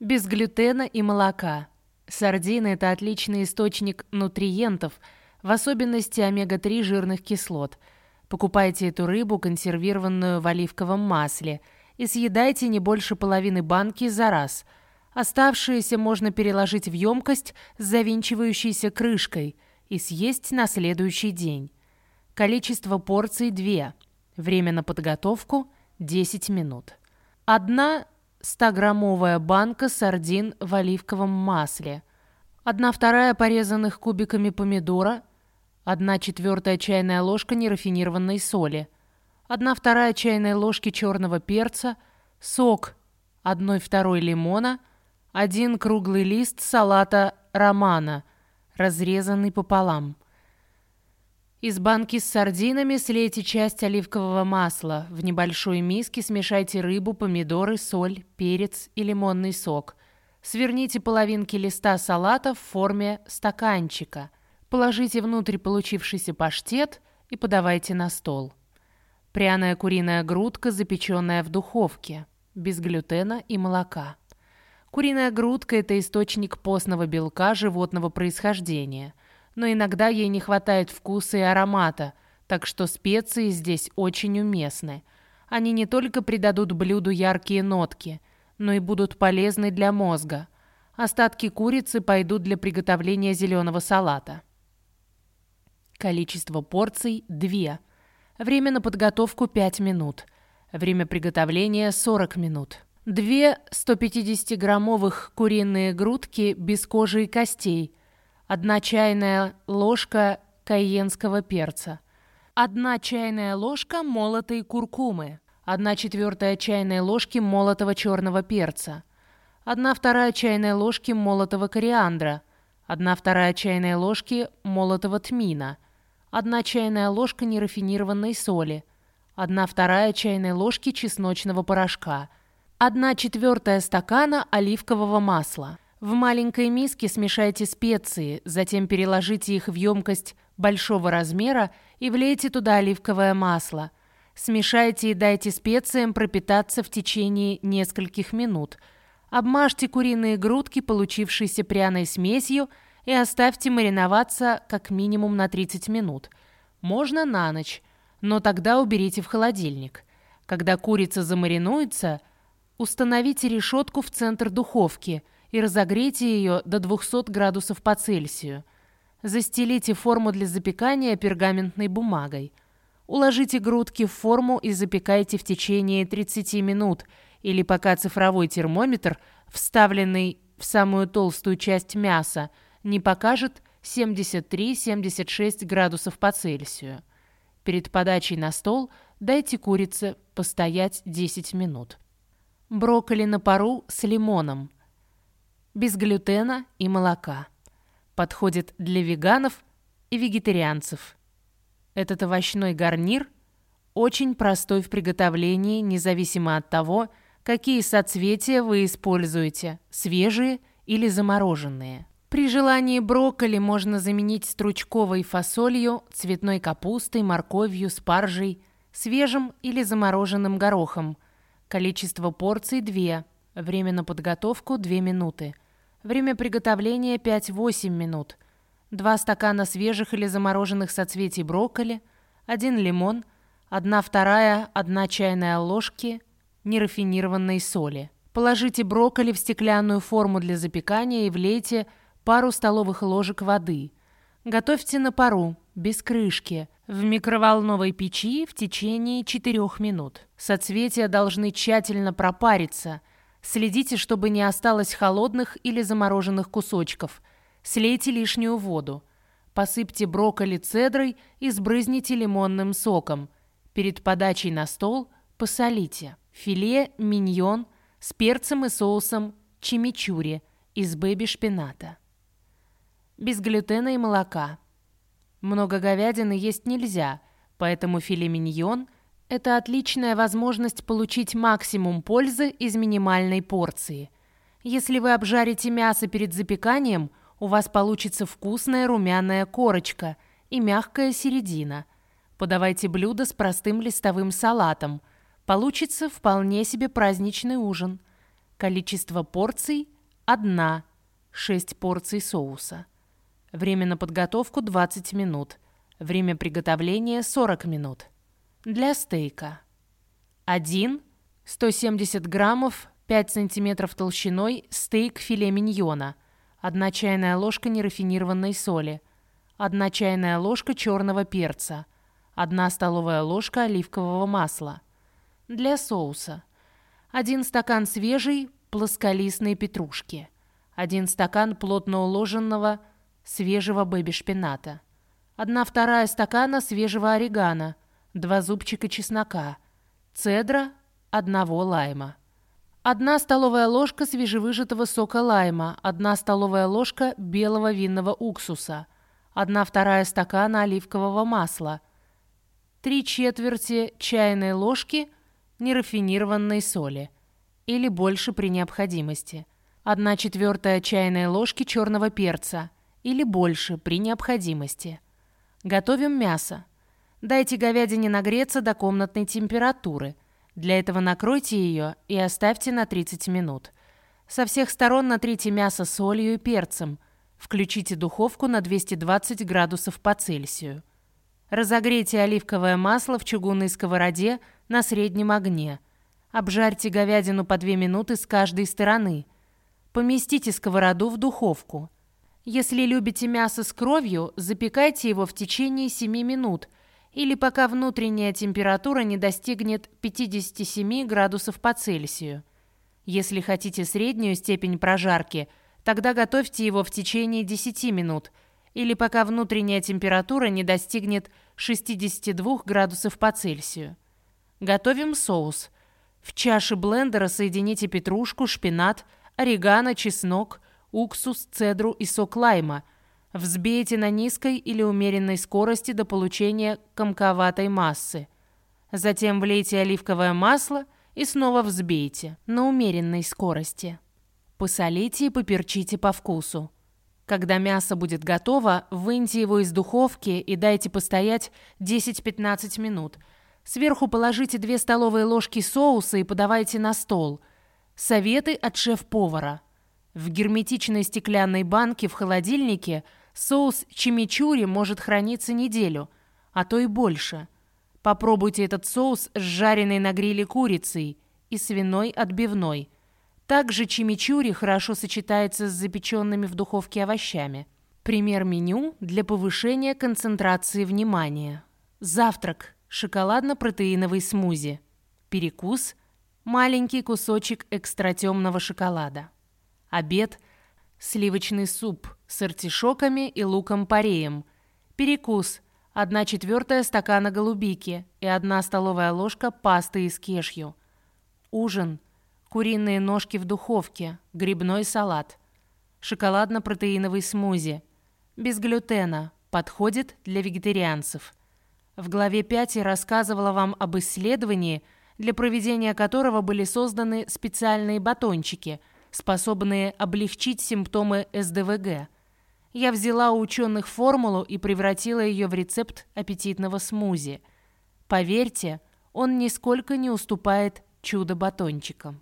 Без глютена и молока. Сардины – это отличный источник нутриентов, в особенности омега-3 жирных кислот. Покупайте эту рыбу, консервированную в оливковом масле, и съедайте не больше половины банки за раз. Оставшиеся можно переложить в емкость с завинчивающейся крышкой и съесть на следующий день. Количество порций 2. Время на подготовку 10 минут. Одна 100-граммовая банка сардин в оливковом масле. Одна вторая порезанных кубиками помидора. Одна четвертая чайная ложка нерафинированной соли. Одна вторая чайной ложки черного перца. Сок одной второй лимона. Один круглый лист салата романа, разрезанный пополам. Из банки с сардинами слейте часть оливкового масла. В небольшой миске смешайте рыбу, помидоры, соль, перец и лимонный сок. Сверните половинки листа салата в форме стаканчика. Положите внутрь получившийся паштет и подавайте на стол. Пряная куриная грудка, запеченная в духовке, без глютена и молока. Куриная грудка – это источник постного белка животного происхождения – но иногда ей не хватает вкуса и аромата, так что специи здесь очень уместны. Они не только придадут блюду яркие нотки, но и будут полезны для мозга. Остатки курицы пойдут для приготовления зеленого салата. Количество порций – 2. Время на подготовку – 5 минут. Время приготовления – 40 минут. Две 150-граммовых куриные грудки без кожи и костей – 1 чайная ложка кайенского перца, 1 чайная ложка молотой куркумы, 1 четвертая чайной ложки молотого черного перца, 1 вторая чайная ложки молотого кориандра, 1 вторая чайная ложки молотого тмина, 1 чайная ложка нерафинированной соли, 1 вторая чайной ложки чесночного порошка, 1 четвертая стакана оливкового масла – в маленькой миске смешайте специи, затем переложите их в емкость большого размера и влейте туда оливковое масло. Смешайте и дайте специям пропитаться в течение нескольких минут. Обмажьте куриные грудки, получившиеся пряной смесью, и оставьте мариноваться как минимум на 30 минут. Можно на ночь, но тогда уберите в холодильник. Когда курица замаринуется, установите решетку в центр духовки – и разогрейте ее до 200 градусов по Цельсию. Застелите форму для запекания пергаментной бумагой. Уложите грудки в форму и запекайте в течение 30 минут, или пока цифровой термометр, вставленный в самую толстую часть мяса, не покажет 73-76 градусов по Цельсию. Перед подачей на стол дайте курице постоять 10 минут. Брокколи на пару с лимоном – без глютена и молока. Подходит для веганов и вегетарианцев. Этот овощной гарнир очень простой в приготовлении, независимо от того, какие соцветия вы используете, свежие или замороженные. При желании брокколи можно заменить стручковой фасолью, цветной капустой, морковью, спаржей, свежим или замороженным горохом. Количество порций – 2. Время на подготовку – 2 минуты. Время приготовления 5-8 минут. 2 стакана свежих или замороженных соцветий брокколи, 1 лимон, 1 вторая, 1 чайная ложки нерафинированной соли. Положите брокколи в стеклянную форму для запекания и влейте пару столовых ложек воды. Готовьте на пару, без крышки, в микроволновой печи в течение 4 минут. Соцветия должны тщательно пропариться – Следите, чтобы не осталось холодных или замороженных кусочков. Слейте лишнюю воду. Посыпьте брокколи цедрой и сбрызните лимонным соком. Перед подачей на стол посолите. Филе миньон с перцем и соусом чимичури из бэби-шпината. Без глютена и молока. Много говядины есть нельзя, поэтому филе миньон – это отличная возможность получить максимум пользы из минимальной порции. Если вы обжарите мясо перед запеканием, у вас получится вкусная румяная корочка и мягкая середина. Подавайте блюдо с простым листовым салатом. Получится вполне себе праздничный ужин. Количество порций – одна, 6 порций соуса. Время на подготовку 20 минут. Время приготовления 40 минут. Для стейка. 1. 170 граммов, 5 сантиметров толщиной, стейк филе миньона. 1 чайная ложка нерафинированной соли. 1 чайная ложка черного перца. 1 столовая ложка оливкового масла. Для соуса. 1 стакан свежей плосколистной петрушки. 1 стакан плотно уложенного свежего бэби-шпината. 1 вторая стакана свежего орегано. 2 зубчика чеснока. Цедра одного лайма. 1 столовая ложка свежевыжатого сока лайма, 1 столовая ложка белого винного уксуса, 1 вторая стакана оливкового масла, 3 четверти чайной ложки нерафинированной соли или больше при необходимости, 1 четвертая чайной ложки черного перца или больше при необходимости. Готовим мясо. Дайте говядине нагреться до комнатной температуры – для этого накройте ее и оставьте на 30 минут. Со всех сторон натрите мясо солью и перцем. Включите духовку на 220 градусов по Цельсию. Разогрейте оливковое масло в чугунной сковороде на среднем огне. Обжарьте говядину по 2 минуты с каждой стороны. Поместите сковороду в духовку. Если любите мясо с кровью, запекайте его в течение 7 минут – или пока внутренняя температура не достигнет 57 градусов по Цельсию. Если хотите среднюю степень прожарки, тогда готовьте его в течение 10 минут, или пока внутренняя температура не достигнет 62 градусов по Цельсию. Готовим соус. В чаше блендера соедините петрушку, шпинат, орегано, чеснок, уксус, цедру и сок лайма – Взбейте на низкой или умеренной скорости до получения комковатой массы. Затем влейте оливковое масло и снова взбейте на умеренной скорости. Посолите и поперчите по вкусу. Когда мясо будет готово, выньте его из духовки и дайте постоять 10-15 минут. Сверху положите 2 столовые ложки соуса и подавайте на стол. Советы от шеф-повара. В герметичной стеклянной банке в холодильнике – Соус чимичури может храниться неделю, а то и больше. Попробуйте этот соус с жареной на гриле курицей и свиной отбивной. Также чимичури хорошо сочетается с запеченными в духовке овощами. Пример меню для повышения концентрации внимания. Завтрак – шоколадно-протеиновый смузи. Перекус – маленький кусочек экстратемного шоколада. Обед – сливочный суп с артишоками и луком-пореем. Перекус. 1 четвертая стакана голубики и 1 столовая ложка пасты из кешью. Ужин. Куриные ножки в духовке, грибной салат. Шоколадно-протеиновый смузи. Без глютена. Подходит для вегетарианцев. В главе 5 я рассказывала вам об исследовании, для проведения которого были созданы специальные батончики, способные облегчить симптомы СДВГ – я взяла у ученых формулу и превратила ее в рецепт аппетитного смузи. Поверьте, он нисколько не уступает чудо-батончикам.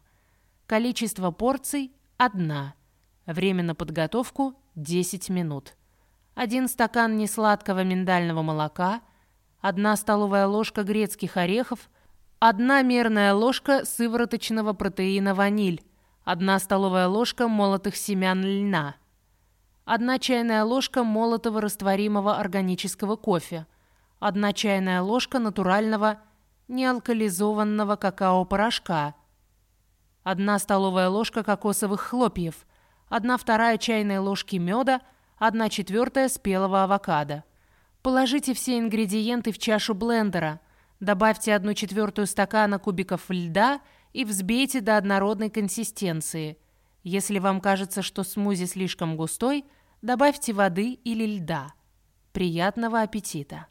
Количество порций – одна. Время на подготовку – 10 минут. Один стакан несладкого миндального молока, одна столовая ложка грецких орехов, одна мерная ложка сывороточного протеина ваниль, одна столовая ложка молотых семян льна – 1 чайная ложка молотого растворимого органического кофе, 1 чайная ложка натурального неалкализованного какао-порошка, 1 столовая ложка кокосовых хлопьев, 1 вторая чайной ложки меда, 1 четвертая спелого авокадо. Положите все ингредиенты в чашу блендера, добавьте 1 четвертую стакана кубиков льда и взбейте до однородной консистенции – если вам кажется, что смузи слишком густой, добавьте воды или льда. Приятного аппетита!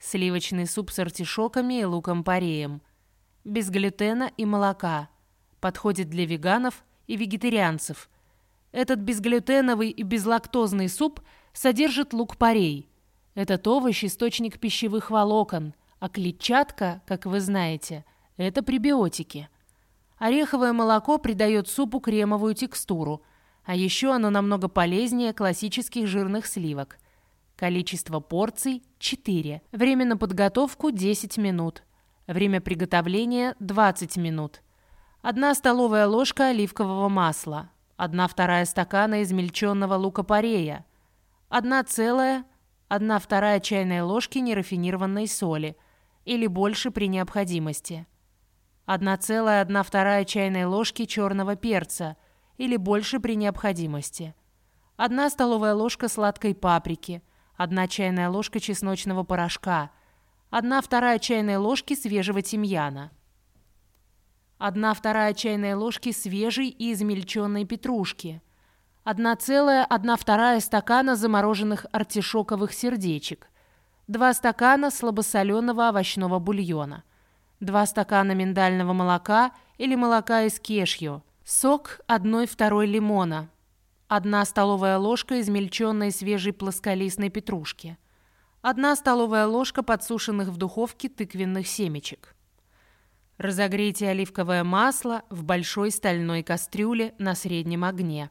Сливочный суп с артишоками и луком-пореем. Без глютена и молока. Подходит для веганов и вегетарианцев. Этот безглютеновый и безлактозный суп содержит лук-порей. Этот овощ – источник пищевых волокон, а клетчатка, как вы знаете, это пребиотики – Ореховое молоко придает супу кремовую текстуру. А еще оно намного полезнее классических жирных сливок. Количество порций – 4. Время на подготовку – 10 минут. Время приготовления – 20 минут. 1 столовая ложка оливкового масла. 1 вторая стакана измельченного лука-порея. 1 целая, 1 вторая чайная ложки нерафинированной соли или больше при необходимости. 1 целая 1 вторая чайной ложки черного перца или больше при необходимости. 1 столовая ложка сладкой паприки, 1 чайная ложка чесночного порошка, 1 вторая чайной ложки свежего тимьяна. 1 вторая чайной ложки свежей и измельченной петрушки, 1 целая 1 вторая стакана замороженных артишоковых сердечек, 2 стакана слабосоленого овощного бульона, 2 стакана миндального молока или молока из кешью, сок 1-2 лимона, 1 столовая ложка измельченной свежей плосколистной петрушки, 1 столовая ложка подсушенных в духовке тыквенных семечек. Разогрейте оливковое масло в большой стальной кастрюле на среднем огне.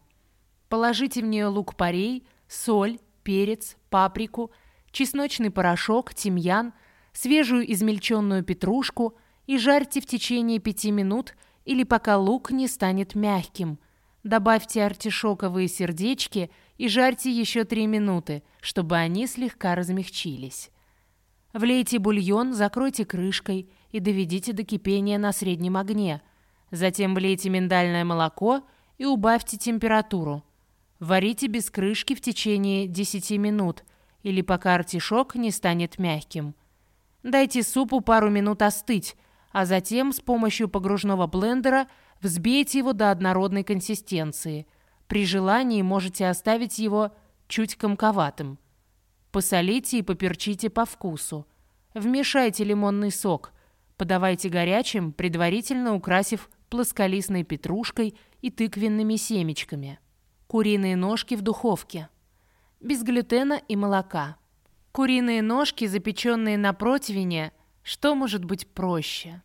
Положите в нее лук-порей, соль, перец, паприку, чесночный порошок, тимьян, свежую измельченную петрушку и жарьте в течение 5 минут или пока лук не станет мягким. Добавьте артишоковые сердечки и жарьте еще 3 минуты, чтобы они слегка размягчились. Влейте бульон, закройте крышкой и доведите до кипения на среднем огне. Затем влейте миндальное молоко и убавьте температуру. Варите без крышки в течение 10 минут или пока артишок не станет мягким. Дайте супу пару минут остыть, а затем с помощью погружного блендера взбейте его до однородной консистенции. При желании можете оставить его чуть комковатым. Посолите и поперчите по вкусу. Вмешайте лимонный сок. Подавайте горячим, предварительно украсив плосколистной петрушкой и тыквенными семечками. Куриные ножки в духовке. Без глютена и молока. Куриные ножки, запеченные на противне, что может быть проще?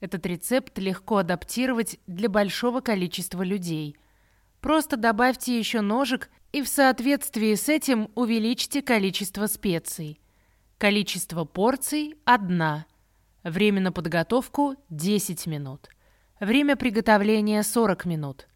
Этот рецепт легко адаптировать для большого количества людей. Просто добавьте еще ножек и в соответствии с этим увеличьте количество специй. Количество порций – одна. Время на подготовку – 10 минут. Время приготовления – 40 минут.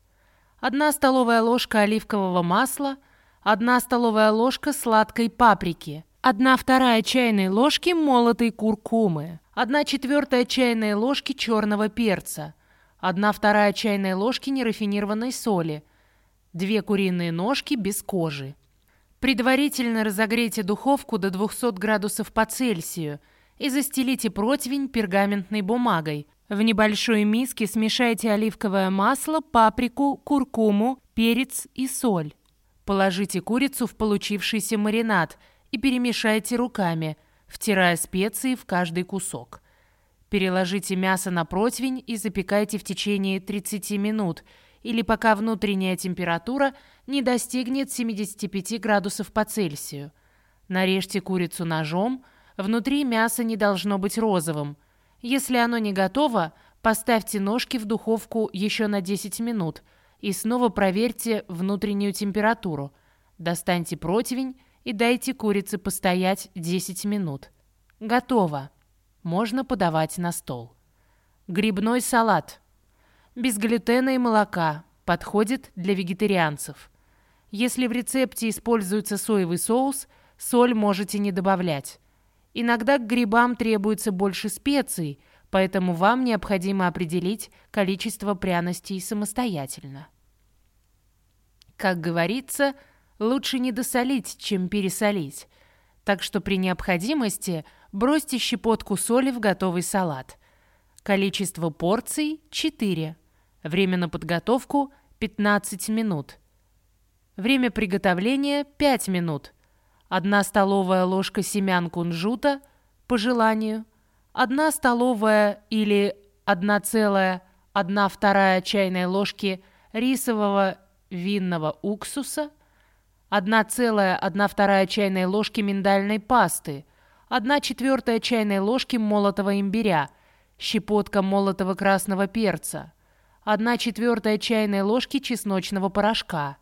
Одна столовая ложка оливкового масла, одна столовая ложка сладкой паприки, одна вторая чайной ложки молотой куркумы, одна четвертая чайной ложки черного перца, одна вторая чайной ложки нерафинированной соли – Две куриные ножки без кожи. Предварительно разогрейте духовку до 200 градусов по Цельсию и застелите противень пергаментной бумагой. В небольшой миске смешайте оливковое масло, паприку, куркуму, перец и соль. Положите курицу в получившийся маринад и перемешайте руками, втирая специи в каждый кусок. Переложите мясо на противень и запекайте в течение 30 минут – или пока внутренняя температура не достигнет 75 градусов по Цельсию. Нарежьте курицу ножом, внутри мясо не должно быть розовым. Если оно не готово, поставьте ножки в духовку еще на 10 минут и снова проверьте внутреннюю температуру. Достаньте противень и дайте курице постоять 10 минут. Готово. Можно подавать на стол. Грибной салат – без глютена и молока, подходит для вегетарианцев. Если в рецепте используется соевый соус, соль можете не добавлять. Иногда к грибам требуется больше специй, поэтому вам необходимо определить количество пряностей самостоятельно. Как говорится, лучше не досолить, чем пересолить. Так что при необходимости бросьте щепотку соли в готовый салат. Количество порций – 4. Время на подготовку – 15 минут. Время приготовления – 5 минут. Одна столовая ложка семян кунжута по желанию. Одна столовая или 1,1 вторая чайной ложки рисового винного уксуса. 1,1 вторая чайной ложки миндальной пасты. 1 четвертая чайной ложки молотого имбиря. Щепотка молотого красного перца – 1 четвертая чайной ложки чесночного порошка,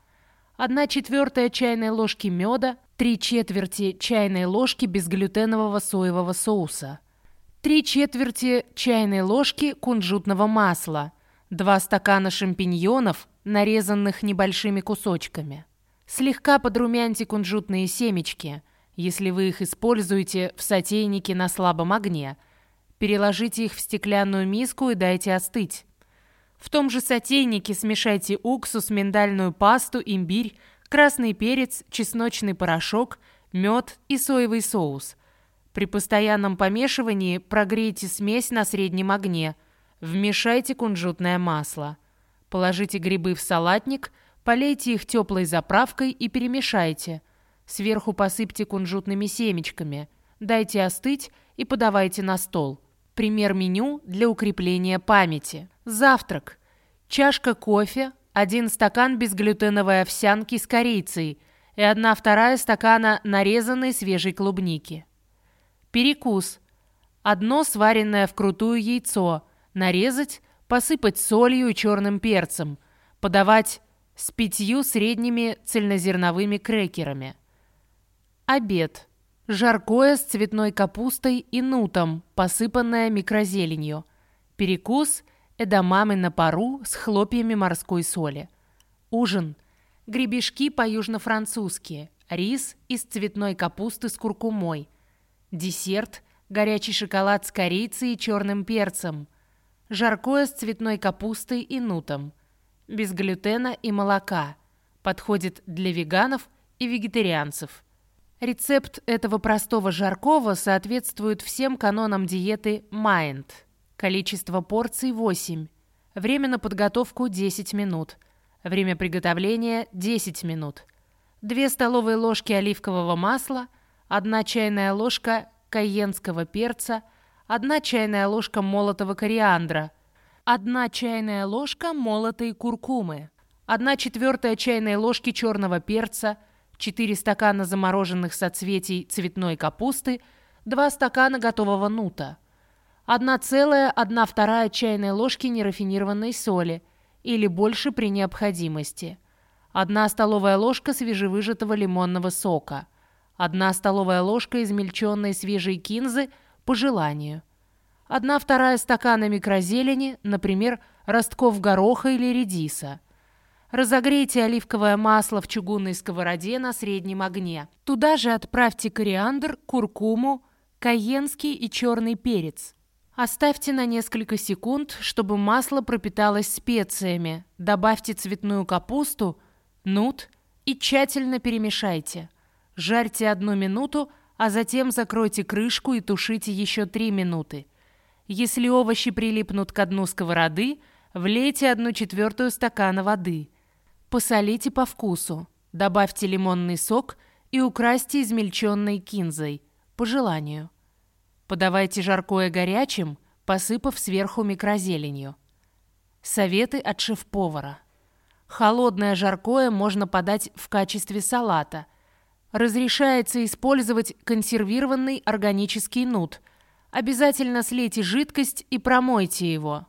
1 четвертая чайной ложки меда, 3 четверти чайной ложки безглютенового соевого соуса, 3 четверти чайной ложки кунжутного масла, 2 стакана шампиньонов, нарезанных небольшими кусочками. Слегка подрумяньте кунжутные семечки, если вы их используете в сотейнике на слабом огне. Переложите их в стеклянную миску и дайте остыть. В том же сотейнике смешайте уксус, миндальную пасту, имбирь, красный перец, чесночный порошок, мед и соевый соус. При постоянном помешивании прогрейте смесь на среднем огне. Вмешайте кунжутное масло. Положите грибы в салатник, полейте их теплой заправкой и перемешайте. Сверху посыпьте кунжутными семечками. Дайте остыть и подавайте на стол. Пример меню для укрепления памяти. Завтрак. Чашка кофе, один стакан безглютеновой овсянки с корицей и одна вторая стакана нарезанной свежей клубники. Перекус. Одно сваренное вкрутую яйцо. Нарезать, посыпать солью и черным перцем. Подавать с пятью средними цельнозерновыми крекерами. Обед. Жаркое с цветной капустой и нутом, посыпанное микрозеленью. Перекус – эдамамы на пару с хлопьями морской соли. Ужин. Гребешки по-южно-французски. Рис из цветной капусты с куркумой. Десерт – горячий шоколад с корицей и черным перцем. Жаркое с цветной капустой и нутом. Без глютена и молока. Подходит для веганов и вегетарианцев. Рецепт этого простого жаркого соответствует всем канонам диеты Mind. Количество порций 8. Время на подготовку 10 минут. Время приготовления 10 минут. 2 столовые ложки оливкового масла, 1 чайная ложка кайенского перца, 1 чайная ложка молотого кориандра, 1 чайная ложка молотой куркумы, 1 четвертая чайной ложки черного перца – 4 стакана замороженных соцветий цветной капусты, 2 стакана готового нута, 1,1-2 чайной ложки нерафинированной соли или больше при необходимости, 1 столовая ложка свежевыжатого лимонного сока, 1 столовая ложка измельченной свежей кинзы по желанию, 1-2 стакана микрозелени, например, ростков гороха или редиса – Разогрейте оливковое масло в чугунной сковороде на среднем огне. Туда же отправьте кориандр, куркуму, кайенский и черный перец. Оставьте на несколько секунд, чтобы масло пропиталось специями. Добавьте цветную капусту, нут и тщательно перемешайте. Жарьте одну минуту, а затем закройте крышку и тушите еще три минуты. Если овощи прилипнут к дну сковороды, влейте одну четвертую стакана воды. Посолите по вкусу. Добавьте лимонный сок и украсьте измельченной кинзой, по желанию. Подавайте жаркое горячим, посыпав сверху микрозеленью. Советы от шеф-повара. Холодное жаркое можно подать в качестве салата. Разрешается использовать консервированный органический нут. Обязательно слейте жидкость и промойте его.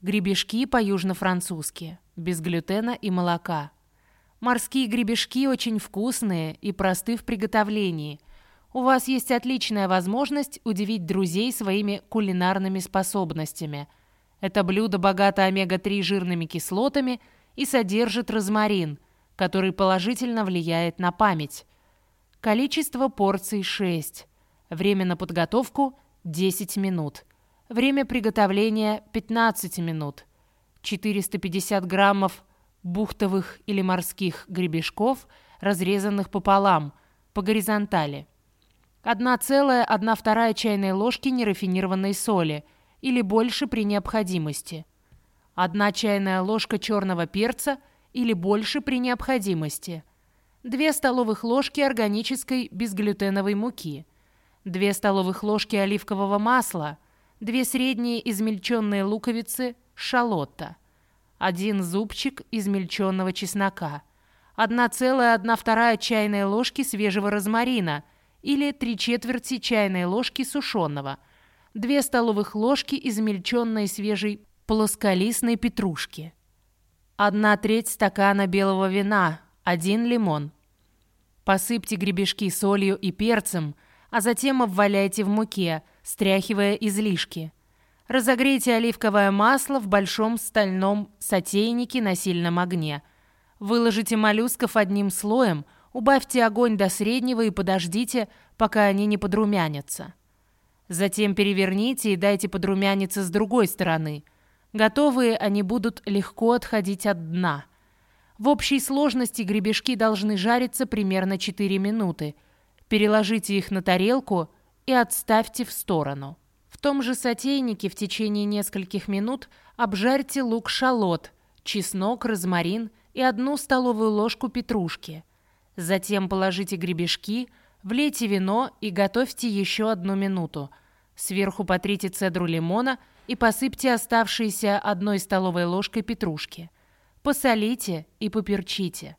Гребешки по-южно-французски без глютена и молока. Морские гребешки очень вкусные и просты в приготовлении. У вас есть отличная возможность удивить друзей своими кулинарными способностями. Это блюдо богато омега-3 жирными кислотами и содержит розмарин, который положительно влияет на память. Количество порций 6. Время на подготовку 10 минут. Время приготовления 15 минут. 450 граммов бухтовых или морских гребешков, разрезанных пополам, по горизонтали. 1,1-2 чайной ложки нерафинированной соли или больше при необходимости. 1 чайная ложка черного перца или больше при необходимости. 2 столовых ложки органической безглютеновой муки. 2 столовых ложки оливкового масла. 2 средние измельченные луковицы – шалотта, один зубчик измельченного чеснока, 1,1-2 чайной ложки свежего розмарина или 3 четверти чайной ложки сушеного, 2 столовых ложки измельченной свежей плосколистной петрушки, 1 треть стакана белого вина, 1 лимон. Посыпьте гребешки солью и перцем, а затем обваляйте в муке, стряхивая излишки. Разогрейте оливковое масло в большом стальном сотейнике на сильном огне. Выложите моллюсков одним слоем, убавьте огонь до среднего и подождите, пока они не подрумянятся. Затем переверните и дайте подрумяниться с другой стороны. Готовые они будут легко отходить от дна. В общей сложности гребешки должны жариться примерно 4 минуты. Переложите их на тарелку и отставьте в сторону. В том же сотейнике в течение нескольких минут обжарьте лук-шалот, чеснок, розмарин и одну столовую ложку петрушки. Затем положите гребешки, влейте вино и готовьте еще одну минуту. Сверху потрите цедру лимона и посыпьте оставшиеся одной столовой ложкой петрушки. Посолите и поперчите.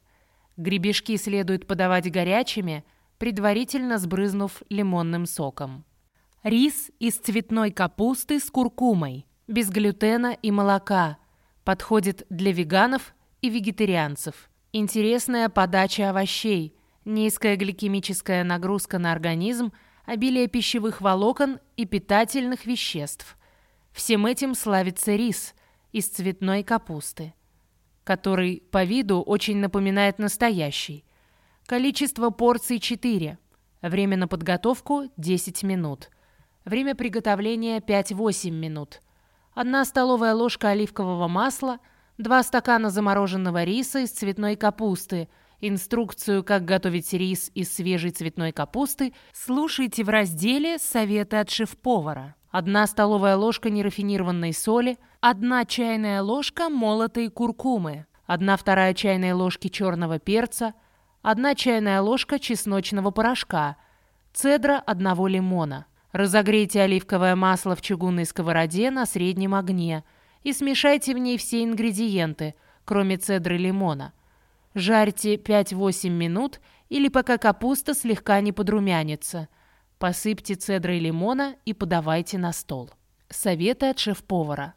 Гребешки следует подавать горячими, предварительно сбрызнув лимонным соком. Рис из цветной капусты с куркумой, без глютена и молока. Подходит для веганов и вегетарианцев. Интересная подача овощей, низкая гликемическая нагрузка на организм, обилие пищевых волокон и питательных веществ. Всем этим славится рис из цветной капусты, который по виду очень напоминает настоящий. Количество порций 4. Время на подготовку 10 минут. Время приготовления 5-8 минут. Одна столовая ложка оливкового масла, 2 стакана замороженного риса из цветной капусты. Инструкцию, как готовить рис из свежей цветной капусты, слушайте в разделе «Советы от шеф-повара». Одна столовая ложка нерафинированной соли, одна чайная ложка молотой куркумы, одна вторая чайной ложки черного перца, одна чайная ложка чесночного порошка, цедра одного лимона – Разогрейте оливковое масло в чугунной сковороде на среднем огне и смешайте в ней все ингредиенты, кроме цедры лимона. Жарьте 5-8 минут или пока капуста слегка не подрумянится. Посыпьте цедрой лимона и подавайте на стол. Советы от шеф-повара.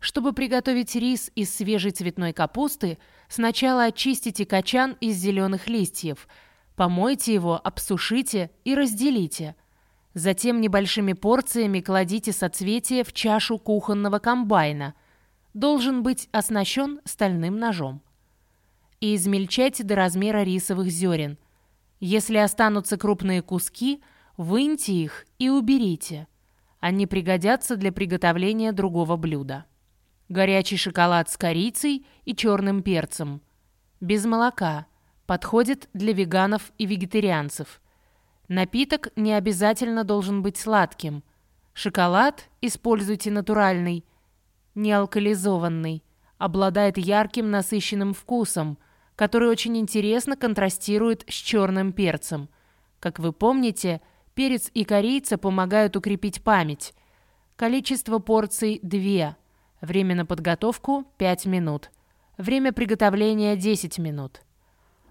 Чтобы приготовить рис из свежей цветной капусты, сначала очистите качан из зеленых листьев, помойте его, обсушите и разделите – Затем небольшими порциями кладите соцветие в чашу кухонного комбайна. Должен быть оснащен стальным ножом. И измельчайте до размера рисовых зерен. Если останутся крупные куски, выньте их и уберите. Они пригодятся для приготовления другого блюда. Горячий шоколад с корицей и черным перцем. Без молока. Подходит для веганов и вегетарианцев – Напиток не обязательно должен быть сладким. Шоколад используйте натуральный, не алкализованный, обладает ярким насыщенным вкусом, который очень интересно контрастирует с черным перцем. Как вы помните, перец и корица помогают укрепить память. Количество порций – 2. Время на подготовку – 5 минут. Время приготовления – 10 минут.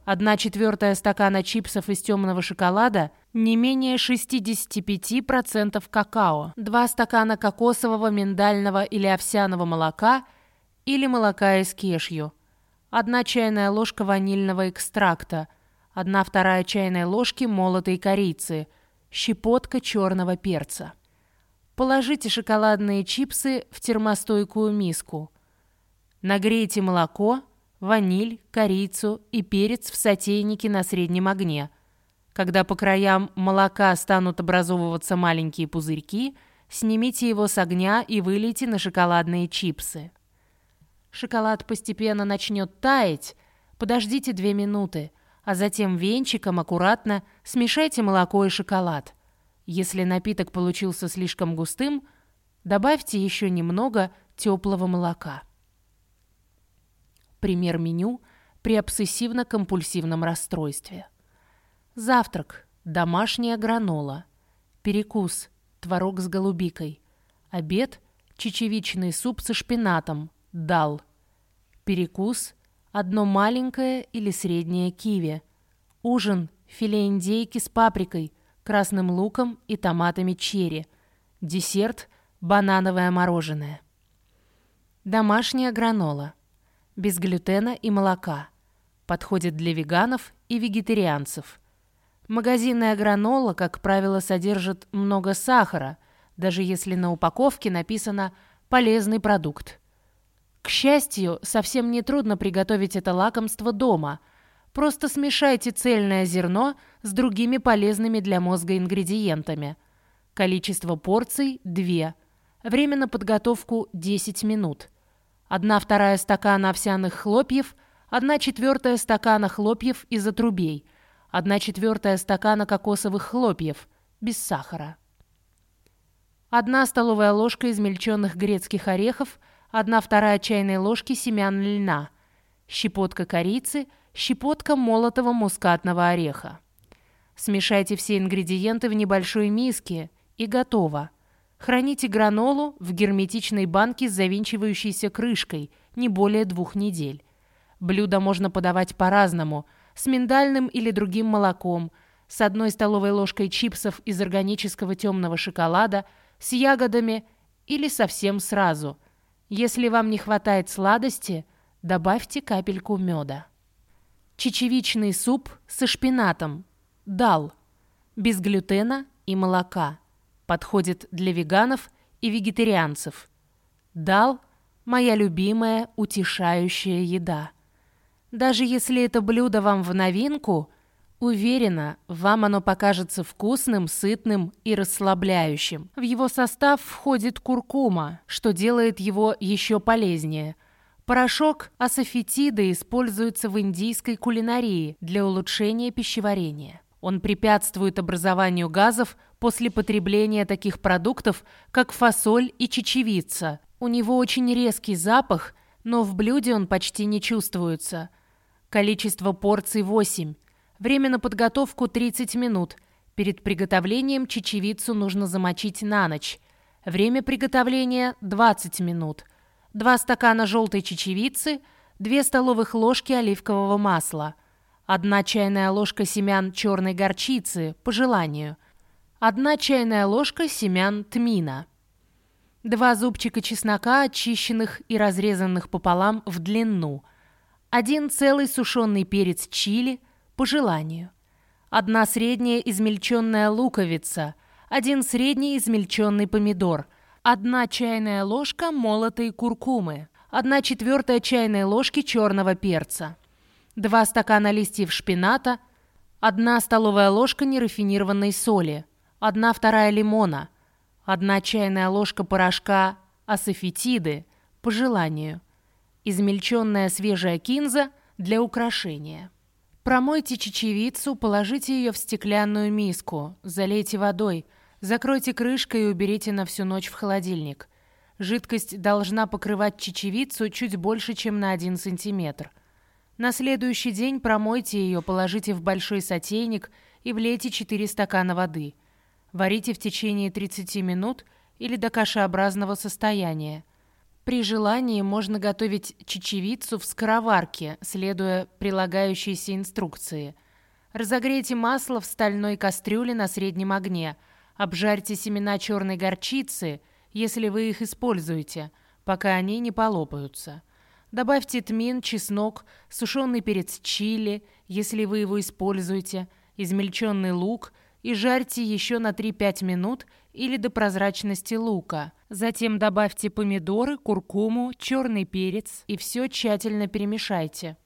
1 четвертая стакана чипсов из темного шоколада, не менее 65% какао, 2 стакана кокосового, миндального или овсяного молока или молока из кешью, 1 чайная ложка ванильного экстракта, 1 вторая чайной ложки молотой корицы, щепотка черного перца. Положите шоколадные чипсы в термостойкую миску. Нагрейте молоко, ваниль, корицу и перец в сотейнике на среднем огне. Когда по краям молока станут образовываться маленькие пузырьки, снимите его с огня и вылейте на шоколадные чипсы. Шоколад постепенно начнет таять, подождите 2 минуты, а затем венчиком аккуратно смешайте молоко и шоколад. Если напиток получился слишком густым, добавьте еще немного теплого молока. Пример меню при обсессивно-компульсивном расстройстве. Завтрак. Домашняя гранола. Перекус. Творог с голубикой. Обед. Чечевичный суп со шпинатом. Дал. Перекус. Одно маленькое или среднее киви. Ужин. Филе индейки с паприкой, красным луком и томатами черри. Десерт. Банановое мороженое. Домашняя гранола. без глютена и молока. Подходит для веганов и вегетарианцев. Магазинная гранола, как правило, содержит много сахара, даже если на упаковке написано «полезный продукт». К счастью, совсем не трудно приготовить это лакомство дома. Просто смешайте цельное зерно с другими полезными для мозга ингредиентами. Количество порций – 2. Время на подготовку – 10 минут. 1 вторая стакана овсяных хлопьев, 1 четвертая стакана хлопьев из отрубей, 1 четвертая стакана кокосовых хлопьев, без сахара. 1 столовая ложка измельченных грецких орехов – 1 вторая чайной ложки семян льна, щепотка корицы, щепотка молотого мускатного ореха. Смешайте все ингредиенты в небольшой миске и готово. Храните гранолу в герметичной банке с завинчивающейся крышкой не более двух недель. Блюдо можно подавать по-разному, с миндальным или другим молоком, с одной столовой ложкой чипсов из органического темного шоколада, с ягодами или совсем сразу – если вам не хватает сладости, добавьте капельку меда. Чечевичный суп со шпинатом. Дал. Без глютена и молока. Подходит для веганов и вегетарианцев. Дал – моя любимая утешающая еда. Даже если это блюдо вам в новинку, Уверена, вам оно покажется вкусным, сытным и расслабляющим. В его состав входит куркума, что делает его еще полезнее. Порошок асафетида используется в индийской кулинарии для улучшения пищеварения. Он препятствует образованию газов после потребления таких продуктов, как фасоль и чечевица. У него очень резкий запах, но в блюде он почти не чувствуется. Количество порций 8. Время на подготовку 30 минут. Перед приготовлением чечевицу нужно замочить на ночь. Время приготовления 20 минут. 2 стакана желтой чечевицы, 2 столовых ложки оливкового масла, 1 чайная ложка семян черной горчицы, по желанию, 1 чайная ложка семян тмина, 2 зубчика чеснока, очищенных и разрезанных пополам в длину, 1 целый сушеный перец чили – по желанию. Одна средняя измельченная луковица, один средний измельченный помидор, одна чайная ложка молотой куркумы, одна четвертая чайной ложки черного перца, два стакана листьев шпината, одна столовая ложка нерафинированной соли, одна вторая лимона, одна чайная ложка порошка асафетиды по желанию, измельченная свежая кинза для украшения. Промойте чечевицу, положите ее в стеклянную миску, залейте водой, закройте крышкой и уберите на всю ночь в холодильник. Жидкость должна покрывать чечевицу чуть больше, чем на 1 сантиметр. На следующий день промойте ее, положите в большой сотейник и влейте 4 стакана воды. Варите в течение 30 минут или до кашеобразного состояния. При желании можно готовить чечевицу в скороварке, следуя прилагающейся инструкции. Разогрейте масло в стальной кастрюле на среднем огне. Обжарьте семена черной горчицы, если вы их используете, пока они не полопаются. Добавьте тмин, чеснок, сушеный перец чили, если вы его используете, измельченный лук и жарьте еще на 3-5 минут или до прозрачности лука. Затем добавьте помидоры, куркуму, черный перец и все тщательно перемешайте.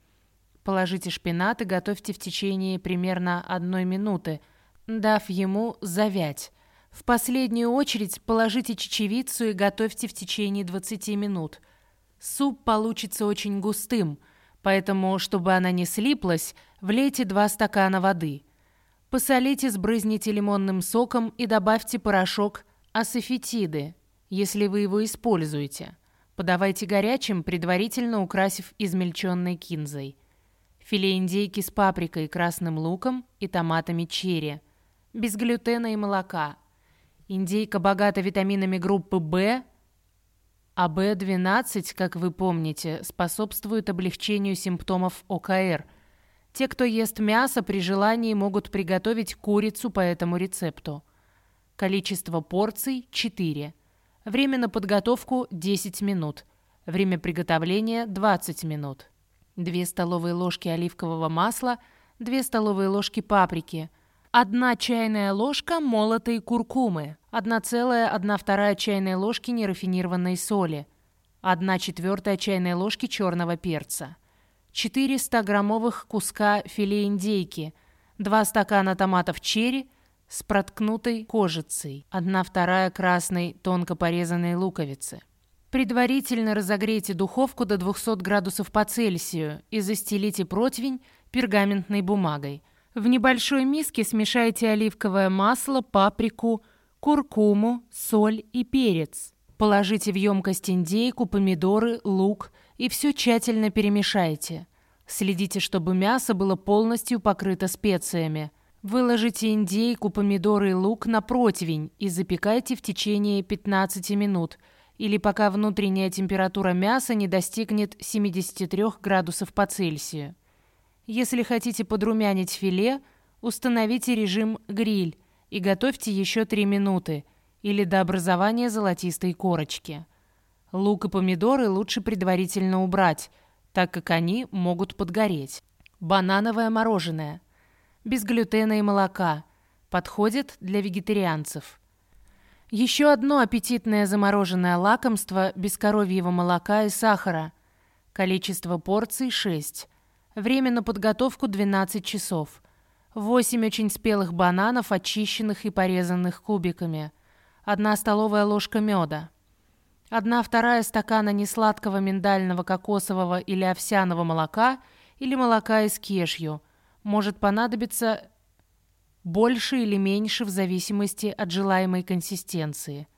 Положите шпинат и готовьте в течение примерно одной минуты, дав ему завять. В последнюю очередь положите чечевицу и готовьте в течение 20 минут. Суп получится очень густым, поэтому, чтобы она не слиплась, влейте 2 стакана воды. Посолите, сбрызните лимонным соком и добавьте порошок асафетиды если вы его используете. Подавайте горячим, предварительно украсив измельченной кинзой. Филе индейки с паприкой, красным луком и томатами черри. Без глютена и молока. Индейка богата витаминами группы В, а В12, как вы помните, способствует облегчению симптомов ОКР. Те, кто ест мясо, при желании могут приготовить курицу по этому рецепту. Количество порций – 4. Время на подготовку 10 минут. Время приготовления 20 минут. 2 столовые ложки оливкового масла, 2 столовые ложки паприки, 1 чайная ложка молотой куркумы, 1,1-2 чайной ложки нерафинированной соли, 1 четвертая чайной ложки черного перца, 4 100-граммовых куска филе индейки, 2 стакана томатов черри с проткнутой кожицей, 1 вторая красной тонко порезанной луковицы. Предварительно разогрейте духовку до 200 градусов по Цельсию и застелите противень пергаментной бумагой. В небольшой миске смешайте оливковое масло, паприку, куркуму, соль и перец. Положите в емкость индейку, помидоры, лук и все тщательно перемешайте. Следите, чтобы мясо было полностью покрыто специями. Выложите индейку, помидоры и лук на противень и запекайте в течение 15 минут – или пока внутренняя температура мяса не достигнет 73 градусов по Цельсию. Если хотите подрумянить филе, установите режим «гриль» и готовьте еще 3 минуты или до образования золотистой корочки. Лук и помидоры лучше предварительно убрать, так как они могут подгореть. Банановое мороженое. Без глютена и молока. Подходит для вегетарианцев. Еще одно аппетитное замороженное лакомство без коровьего молока и сахара. Количество порций 6. Время на подготовку 12 часов. 8 очень спелых бананов, очищенных и порезанных кубиками. 1 столовая ложка меда. 1 вторая стакана несладкого миндального кокосового или овсяного молока или молока из кешью. Может понадобиться больше или меньше в зависимости от желаемой консистенции.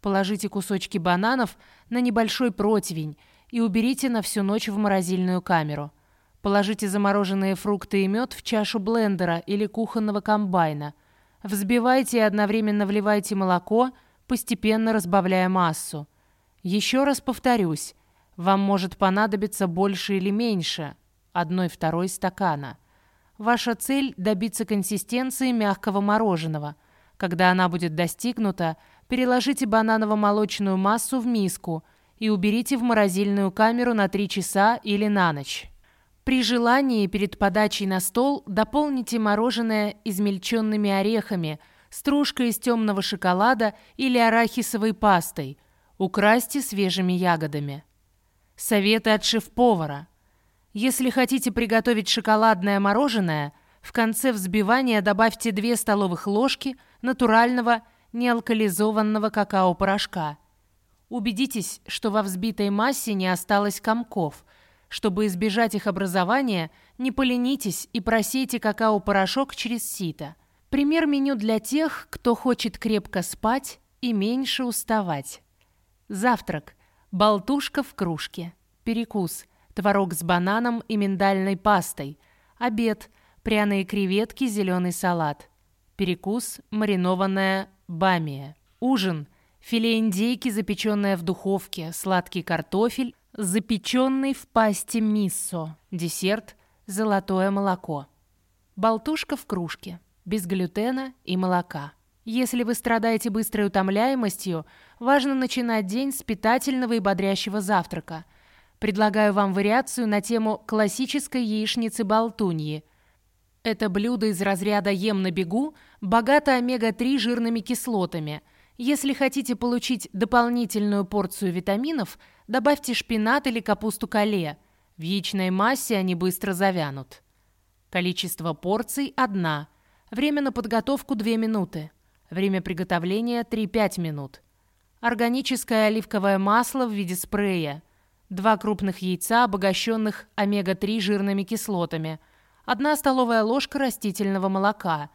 Положите кусочки бананов на небольшой противень и уберите на всю ночь в морозильную камеру. Положите замороженные фрукты и мед в чашу блендера или кухонного комбайна. Взбивайте и одновременно вливайте молоко, постепенно разбавляя массу. Еще раз повторюсь, вам может понадобиться больше или меньше одной-второй стакана – Ваша цель – добиться консистенции мягкого мороженого. Когда она будет достигнута, переложите бананово-молочную массу в миску и уберите в морозильную камеру на 3 часа или на ночь. При желании перед подачей на стол дополните мороженое измельченными орехами, стружкой из темного шоколада или арахисовой пастой. Украсьте свежими ягодами. Советы от шеф-повара. Если хотите приготовить шоколадное мороженое, в конце взбивания добавьте 2 столовых ложки натурального неалкализованного какао-порошка. Убедитесь, что во взбитой массе не осталось комков. Чтобы избежать их образования, не поленитесь и просейте какао-порошок через сито. Пример меню для тех, кто хочет крепко спать и меньше уставать. Завтрак. Болтушка в кружке. Перекус творог с бананом и миндальной пастой, обед, пряные креветки, зеленый салат, перекус, маринованная бамия, ужин, филе индейки, запеченное в духовке, сладкий картофель, запеченный в пасте миссо, десерт, золотое молоко, болтушка в кружке, без глютена и молока. Если вы страдаете быстрой утомляемостью, важно начинать день с питательного и бодрящего завтрака – Предлагаю вам вариацию на тему классической яичницы-болтуньи. Это блюдо из разряда «ем на бегу», богато омега-3 жирными кислотами. Если хотите получить дополнительную порцию витаминов, добавьте шпинат или капусту кале. В яичной массе они быстро завянут. Количество порций – одна. Время на подготовку – 2 минуты. Время приготовления – 3-5 минут. Органическое оливковое масло в виде спрея – Два крупных яйца, обогащенных омега-3 жирными кислотами, одна столовая ложка растительного молока,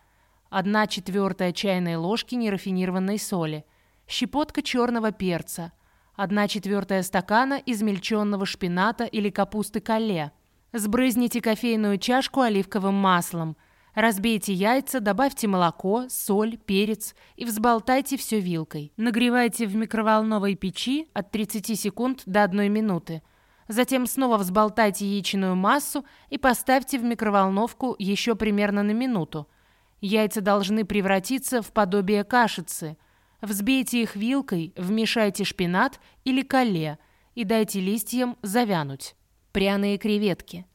одна четвертая чайной ложки нерафинированной соли, щепотка черного перца, одна четвертая стакана измельченного шпината или капусты калле. Сбрызните кофейную чашку оливковым маслом – Разбейте яйца, добавьте молоко, соль, перец и взболтайте все вилкой. Нагревайте в микроволновой печи от 30 секунд до 1 минуты. Затем снова взболтайте яичную массу и поставьте в микроволновку еще примерно на минуту. Яйца должны превратиться в подобие кашицы. Взбейте их вилкой, вмешайте шпинат или коле и дайте листьям завянуть. Пряные креветки.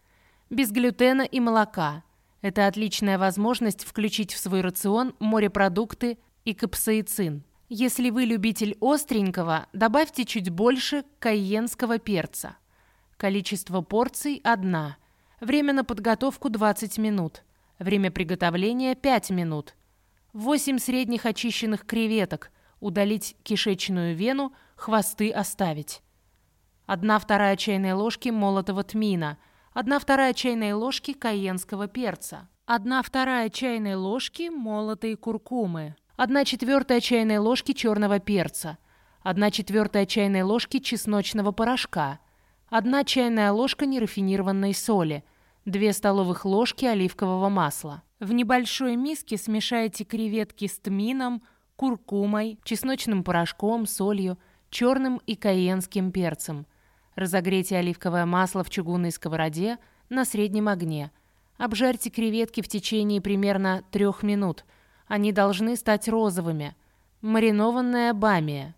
Без глютена и молока. Это отличная возможность включить в свой рацион морепродукты и капсаицин. Если вы любитель остренького, добавьте чуть больше кайенского перца. Количество порций – одна. Время на подготовку – 20 минут. Время приготовления – 5 минут. 8 средних очищенных креветок. Удалить кишечную вену, хвосты оставить. 1 вторая чайной ложки молотого тмина. 1 вторая чайной ложки кайенского перца. 1 вторая чайной ложки молотой куркумы. 1 четвертая чайной ложки черного перца. 1 четвертая чайной ложки чесночного порошка. 1 чайная ложка нерафинированной соли – 2 столовых ложки оливкового масла. В небольшой миске смешайте креветки с тмином, куркумой, чесночным порошком, солью, черным и каенским перцем. Разогрейте оливковое масло в чугунной сковороде на среднем огне. Обжарьте креветки в течение примерно 3 минут. Они должны стать розовыми. Маринованная бамия.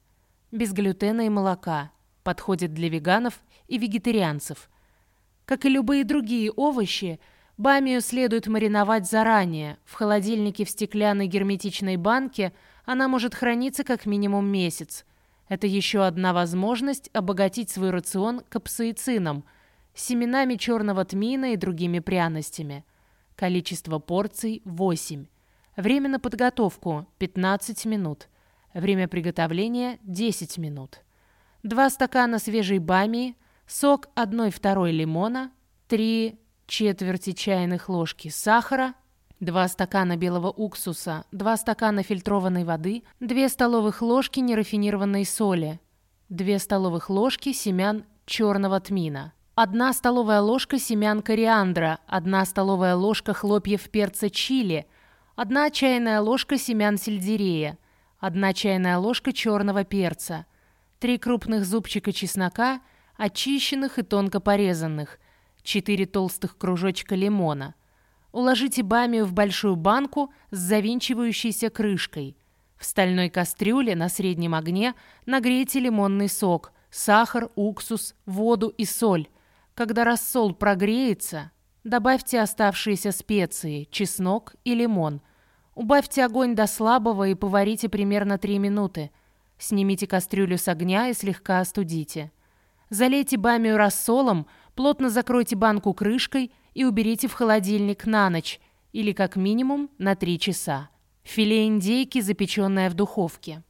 Без глютена и молока. Подходит для веганов и вегетарианцев. Как и любые другие овощи, бамию следует мариновать заранее. В холодильнике в стеклянной герметичной банке она может храниться как минимум месяц. Это еще одна возможность обогатить свой рацион капсаицином, семенами черного тмина и другими пряностями. Количество порций – 8. Время на подготовку – 15 минут. Время приготовления – 10 минут. Два стакана свежей бамии, сок 1-2 лимона, 3 четверти чайных ложки сахара, 2 стакана белого уксуса, 2 стакана фильтрованной воды, 2 столовых ложки нерафинированной соли, 2 столовых ложки семян черного тмина, 1 столовая ложка семян кориандра, 1 столовая ложка хлопьев перца чили, 1 чайная ложка семян сельдерея, 1 чайная ложка черного перца, 3 крупных зубчика чеснока – очищенных и тонко порезанных, 4 толстых кружочка лимона. Уложите бамию в большую банку с завинчивающейся крышкой. В стальной кастрюле на среднем огне нагрейте лимонный сок, сахар, уксус, воду и соль. Когда рассол прогреется, добавьте оставшиеся специи, чеснок и лимон. Убавьте огонь до слабого и поварите примерно 3 минуты. Снимите кастрюлю с огня и слегка остудите. Залейте бамию рассолом, плотно закройте банку крышкой и уберите в холодильник на ночь или как минимум на 3 часа. Филе индейки, запеченное в духовке.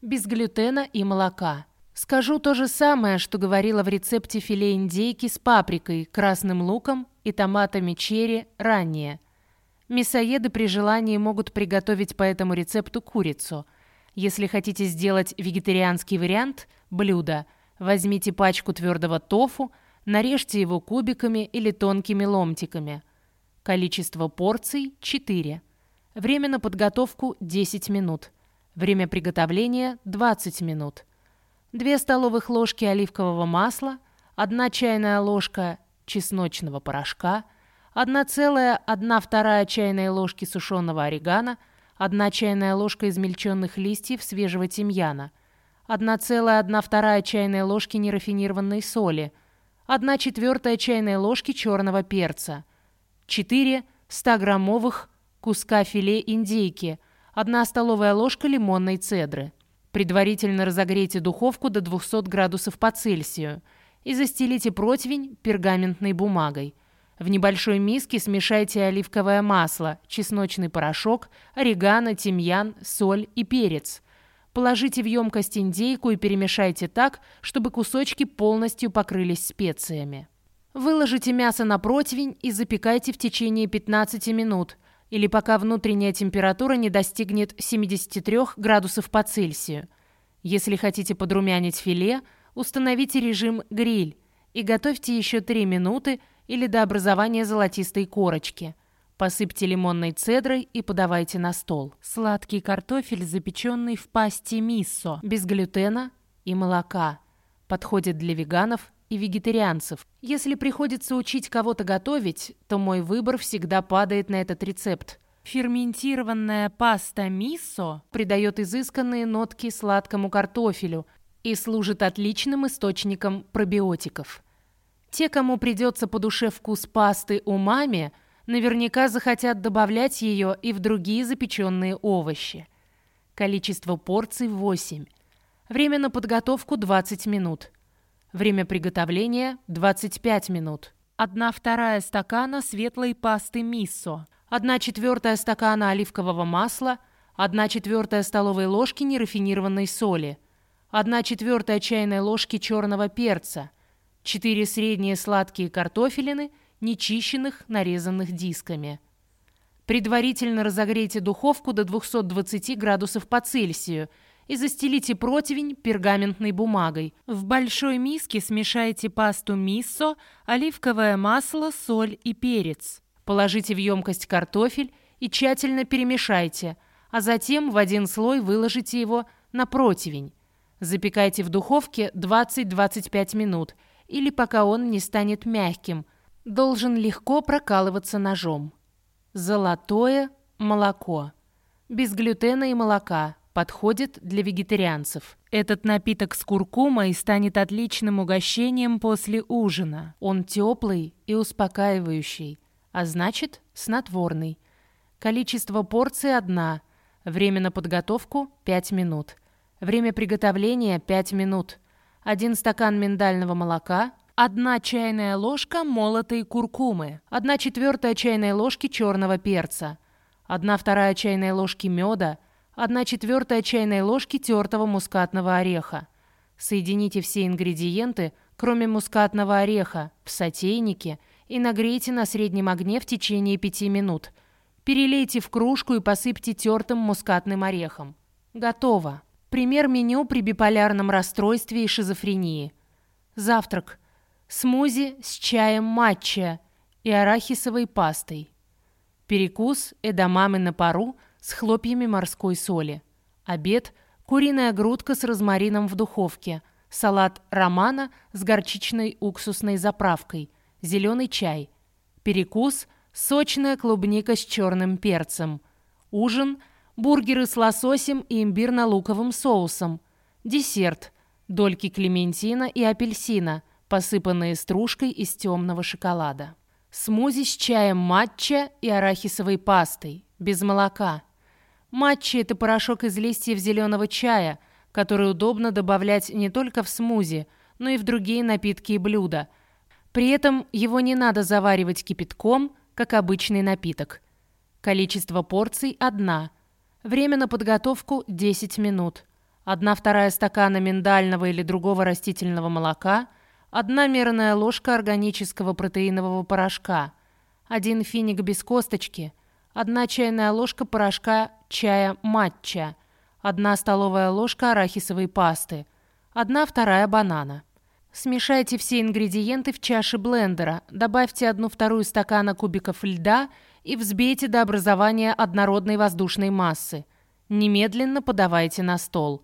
Без глютена и молока. Скажу то же самое, что говорила в рецепте филе индейки с паприкой, красным луком и томатами черри ранее. Мясоеды при желании могут приготовить по этому рецепту курицу. Если хотите сделать вегетарианский вариант блюда – Возьмите пачку твердого тофу, нарежьте его кубиками или тонкими ломтиками. Количество порций – 4. Время на подготовку – 10 минут. Время приготовления – 20 минут. 2 столовых ложки оливкового масла, 1 чайная ложка чесночного порошка, 1,1-2 чайной ложки сушеного орегано, 1 чайная ложка измельченных листьев свежего тимьяна – 1,1-2 чайной ложки нерафинированной соли, 1 четвертая чайной ложки черного перца, 4 100-граммовых куска филе индейки, 1 столовая ложка лимонной цедры. Предварительно разогрейте духовку до 200 градусов по Цельсию и застелите противень пергаментной бумагой. В небольшой миске смешайте оливковое масло, чесночный порошок, орегано, тимьян, соль и перец – Положите в емкость индейку и перемешайте так, чтобы кусочки полностью покрылись специями. Выложите мясо на противень и запекайте в течение 15 минут, или пока внутренняя температура не достигнет 73 градусов по Цельсию. Если хотите подрумянить филе, установите режим «гриль» и готовьте еще 3 минуты или до образования золотистой корочки – Посыпьте лимонной цедрой и подавайте на стол. Сладкий картофель, запеченный в пасте миссо, без глютена и молока. Подходит для веганов и вегетарианцев. Если приходится учить кого-то готовить, то мой выбор всегда падает на этот рецепт. Ферментированная паста миссо придает изысканные нотки сладкому картофелю и служит отличным источником пробиотиков. Те, кому придется по душе вкус пасты умами, наверняка захотят добавлять ее и в другие запеченные овощи. Количество порций 8. Время на подготовку 20 минут. Время приготовления 25 минут. 1 вторая стакана светлой пасты миссо. 1 четвертая стакана оливкового масла. 1 четвертая столовой ложки нерафинированной соли. 1 четвертая чайной ложки черного перца. 4 средние сладкие картофелины, нечищенных, нарезанных дисками. Предварительно разогрейте духовку до 220 градусов по Цельсию и застелите противень пергаментной бумагой. В большой миске смешайте пасту миссо, оливковое масло, соль и перец. Положите в емкость картофель и тщательно перемешайте, а затем в один слой выложите его на противень. Запекайте в духовке 20-25 минут или пока он не станет мягким. Должен легко прокалываться ножом. Золотое молоко. Без глютена и молока. Подходит для вегетарианцев. Этот напиток с куркумой станет отличным угощением после ужина. Он теплый и успокаивающий, а значит снотворный. Количество порций одна. Время на подготовку 5 минут. Время приготовления 5 минут. Один стакан миндального молока, Одна чайная ложка молотой куркумы, одна четвертая чайной ложки черного перца, одна вторая чайной ложки меда, одна четвертая чайной ложки тертого мускатного ореха. Соедините все ингредиенты, кроме мускатного ореха, в сотейнике и нагрейте на среднем огне в течение 5 минут. Перелейте в кружку и посыпьте тертым мускатным орехом. Готово. Пример меню при биполярном расстройстве и шизофрении. Завтрак – смузи с чаем матча и арахисовой пастой. Перекус – эдамамы на пару с хлопьями морской соли. Обед – куриная грудка с розмарином в духовке. Салат романа с горчичной уксусной заправкой. Зеленый чай. Перекус – сочная клубника с черным перцем. Ужин – бургеры с лососем и имбирно-луковым соусом. Десерт – дольки клементина и апельсина – посыпанные стружкой из темного шоколада. Смузи с чаем матча и арахисовой пастой, без молока. Матча – это порошок из листьев зеленого чая, который удобно добавлять не только в смузи, но и в другие напитки и блюда. При этом его не надо заваривать кипятком, как обычный напиток. Количество порций – одна. Время на подготовку – 10 минут. Одна вторая стакана миндального или другого растительного молока – Одна мерная ложка органического протеинового порошка, один финик без косточки, одна чайная ложка порошка чая матча, одна столовая ложка арахисовой пасты, одна вторая банана. Смешайте все ингредиенты в чаше блендера, добавьте одну вторую стакана кубиков льда и взбейте до образования однородной воздушной массы. Немедленно подавайте на стол.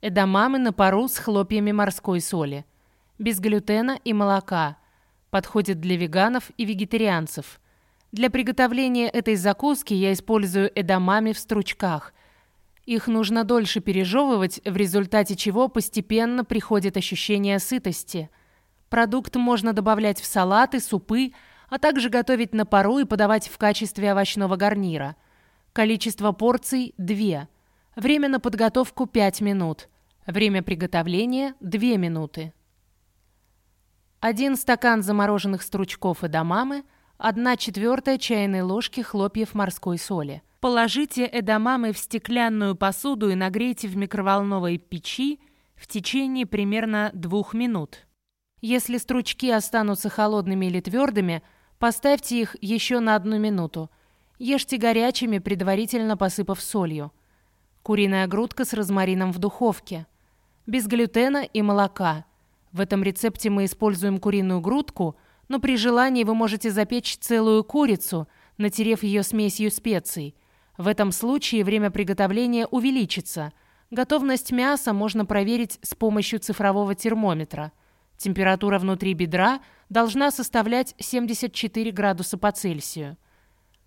Эдамамы на пару с хлопьями морской соли без глютена и молока. Подходит для веганов и вегетарианцев. Для приготовления этой закуски я использую эдамами в стручках. Их нужно дольше пережевывать, в результате чего постепенно приходит ощущение сытости. Продукт можно добавлять в салаты, супы, а также готовить на пару и подавать в качестве овощного гарнира. Количество порций – 2. Время на подготовку – 5 минут. Время приготовления – 2 минуты. Один стакан замороженных стручков эдамамы, одна четвертая чайной ложки хлопьев морской соли. Положите эдамамы в стеклянную посуду и нагрейте в микроволновой печи в течение примерно двух минут. Если стручки останутся холодными или твердыми, поставьте их еще на одну минуту. Ешьте горячими, предварительно посыпав солью. Куриная грудка с розмарином в духовке. Без глютена и молока – в этом рецепте мы используем куриную грудку, но при желании вы можете запечь целую курицу, натерев ее смесью специй. В этом случае время приготовления увеличится. Готовность мяса можно проверить с помощью цифрового термометра. Температура внутри бедра должна составлять 74 градуса по Цельсию.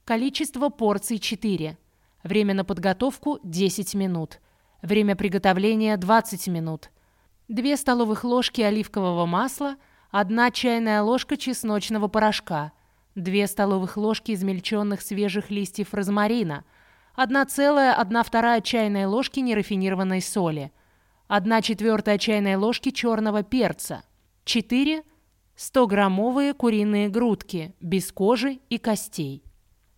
Количество порций 4. Время на подготовку 10 минут. Время приготовления 20 минут. 2 столовых ложки оливкового масла, 1 чайная ложка чесночного порошка, 2 столовых ложки измельченных свежих листьев розмарина, 1,1-2 чайная ложки нерафинированной соли, 1 четвертая чайная ложки черного перца, 4 100-граммовые куриные грудки, без кожи и костей.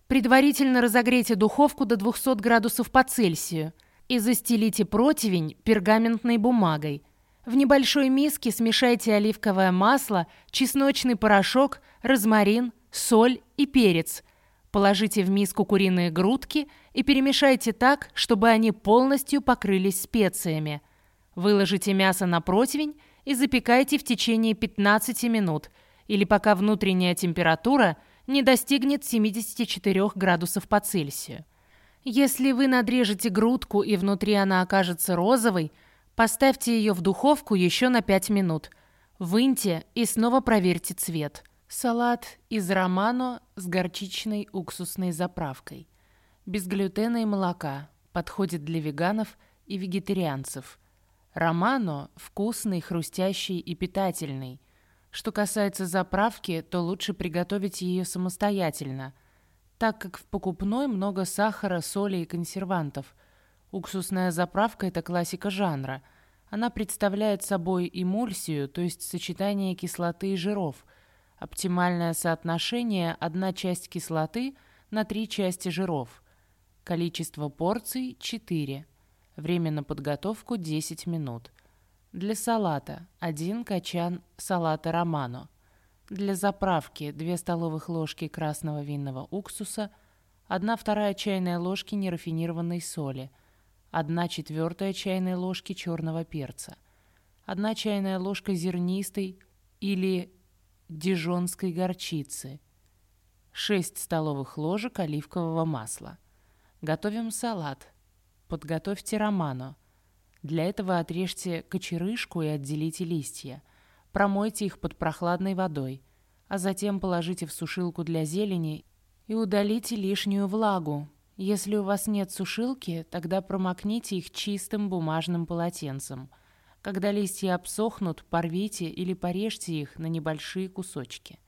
Предварительно разогрейте духовку до 200 градусов по Цельсию и застелите противень пергаментной бумагой. В небольшой миске смешайте оливковое масло, чесночный порошок, розмарин, соль и перец. Положите в миску куриные грудки и перемешайте так, чтобы они полностью покрылись специями. Выложите мясо на противень и запекайте в течение 15 минут или пока внутренняя температура не достигнет 74 градусов по Цельсию. Если вы надрежете грудку и внутри она окажется розовой, поставьте ее в духовку еще на 5 минут. Выньте и снова проверьте цвет. Салат из романо с горчичной уксусной заправкой. Без глютена и молока. Подходит для веганов и вегетарианцев. Романо вкусный, хрустящий и питательный. Что касается заправки, то лучше приготовить ее самостоятельно, так как в покупной много сахара, соли и консервантов. Уксусная заправка – это классика жанра. Она представляет собой эмульсию, то есть сочетание кислоты и жиров. Оптимальное соотношение – одна часть кислоты на три части жиров. Количество порций – 4. Время на подготовку 10 минут. Для салата 1 качан салата романо. Для заправки 2 столовых ложки красного винного уксуса, 1 вторая чайная ложки нерафинированной соли, 1 четвертая чайной ложки черного перца, 1 чайная ложка зернистой или дижонской горчицы, 6 столовых ложек оливкового масла. Готовим салат. Подготовьте романо. Для этого отрежьте кочерышку и отделите листья. Промойте их под прохладной водой, а затем положите в сушилку для зелени и удалите лишнюю влагу. Если у вас нет сушилки, тогда промокните их чистым бумажным полотенцем. Когда листья обсохнут, порвите или порежьте их на небольшие кусочки.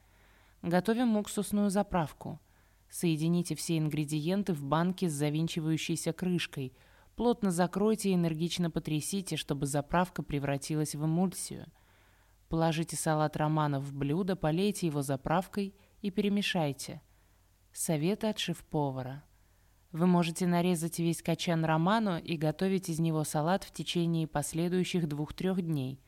Готовим уксусную заправку. Соедините все ингредиенты в банке с завинчивающейся крышкой – Плотно закройте и энергично потрясите, чтобы заправка превратилась в эмульсию. Положите салат романа в блюдо, полейте его заправкой и перемешайте. Советы от шеф-повара. Вы можете нарезать весь качан роману и готовить из него салат в течение последующих двух-трех дней.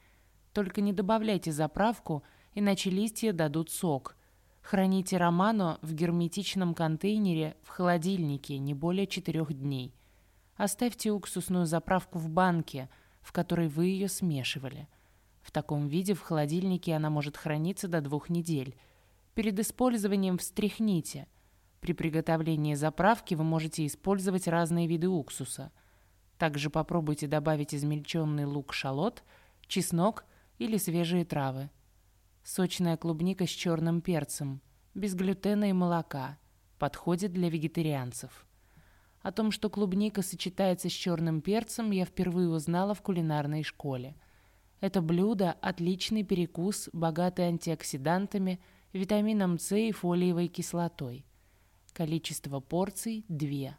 Только не добавляйте заправку, иначе листья дадут сок. Храните роману в герметичном контейнере в холодильнике не более четырех дней – Оставьте уксусную заправку в банке, в которой вы ее смешивали. В таком виде в холодильнике она может храниться до двух недель. Перед использованием встряхните. При приготовлении заправки вы можете использовать разные виды уксуса. Также попробуйте добавить измельченный лук-шалот, чеснок или свежие травы. Сочная клубника с черным перцем, без глютена и молока. Подходит для вегетарианцев. О том, что клубника сочетается с черным перцем, я впервые узнала в кулинарной школе. Это блюдо – отличный перекус, богатый антиоксидантами, витамином С и фолиевой кислотой. Количество порций – 2.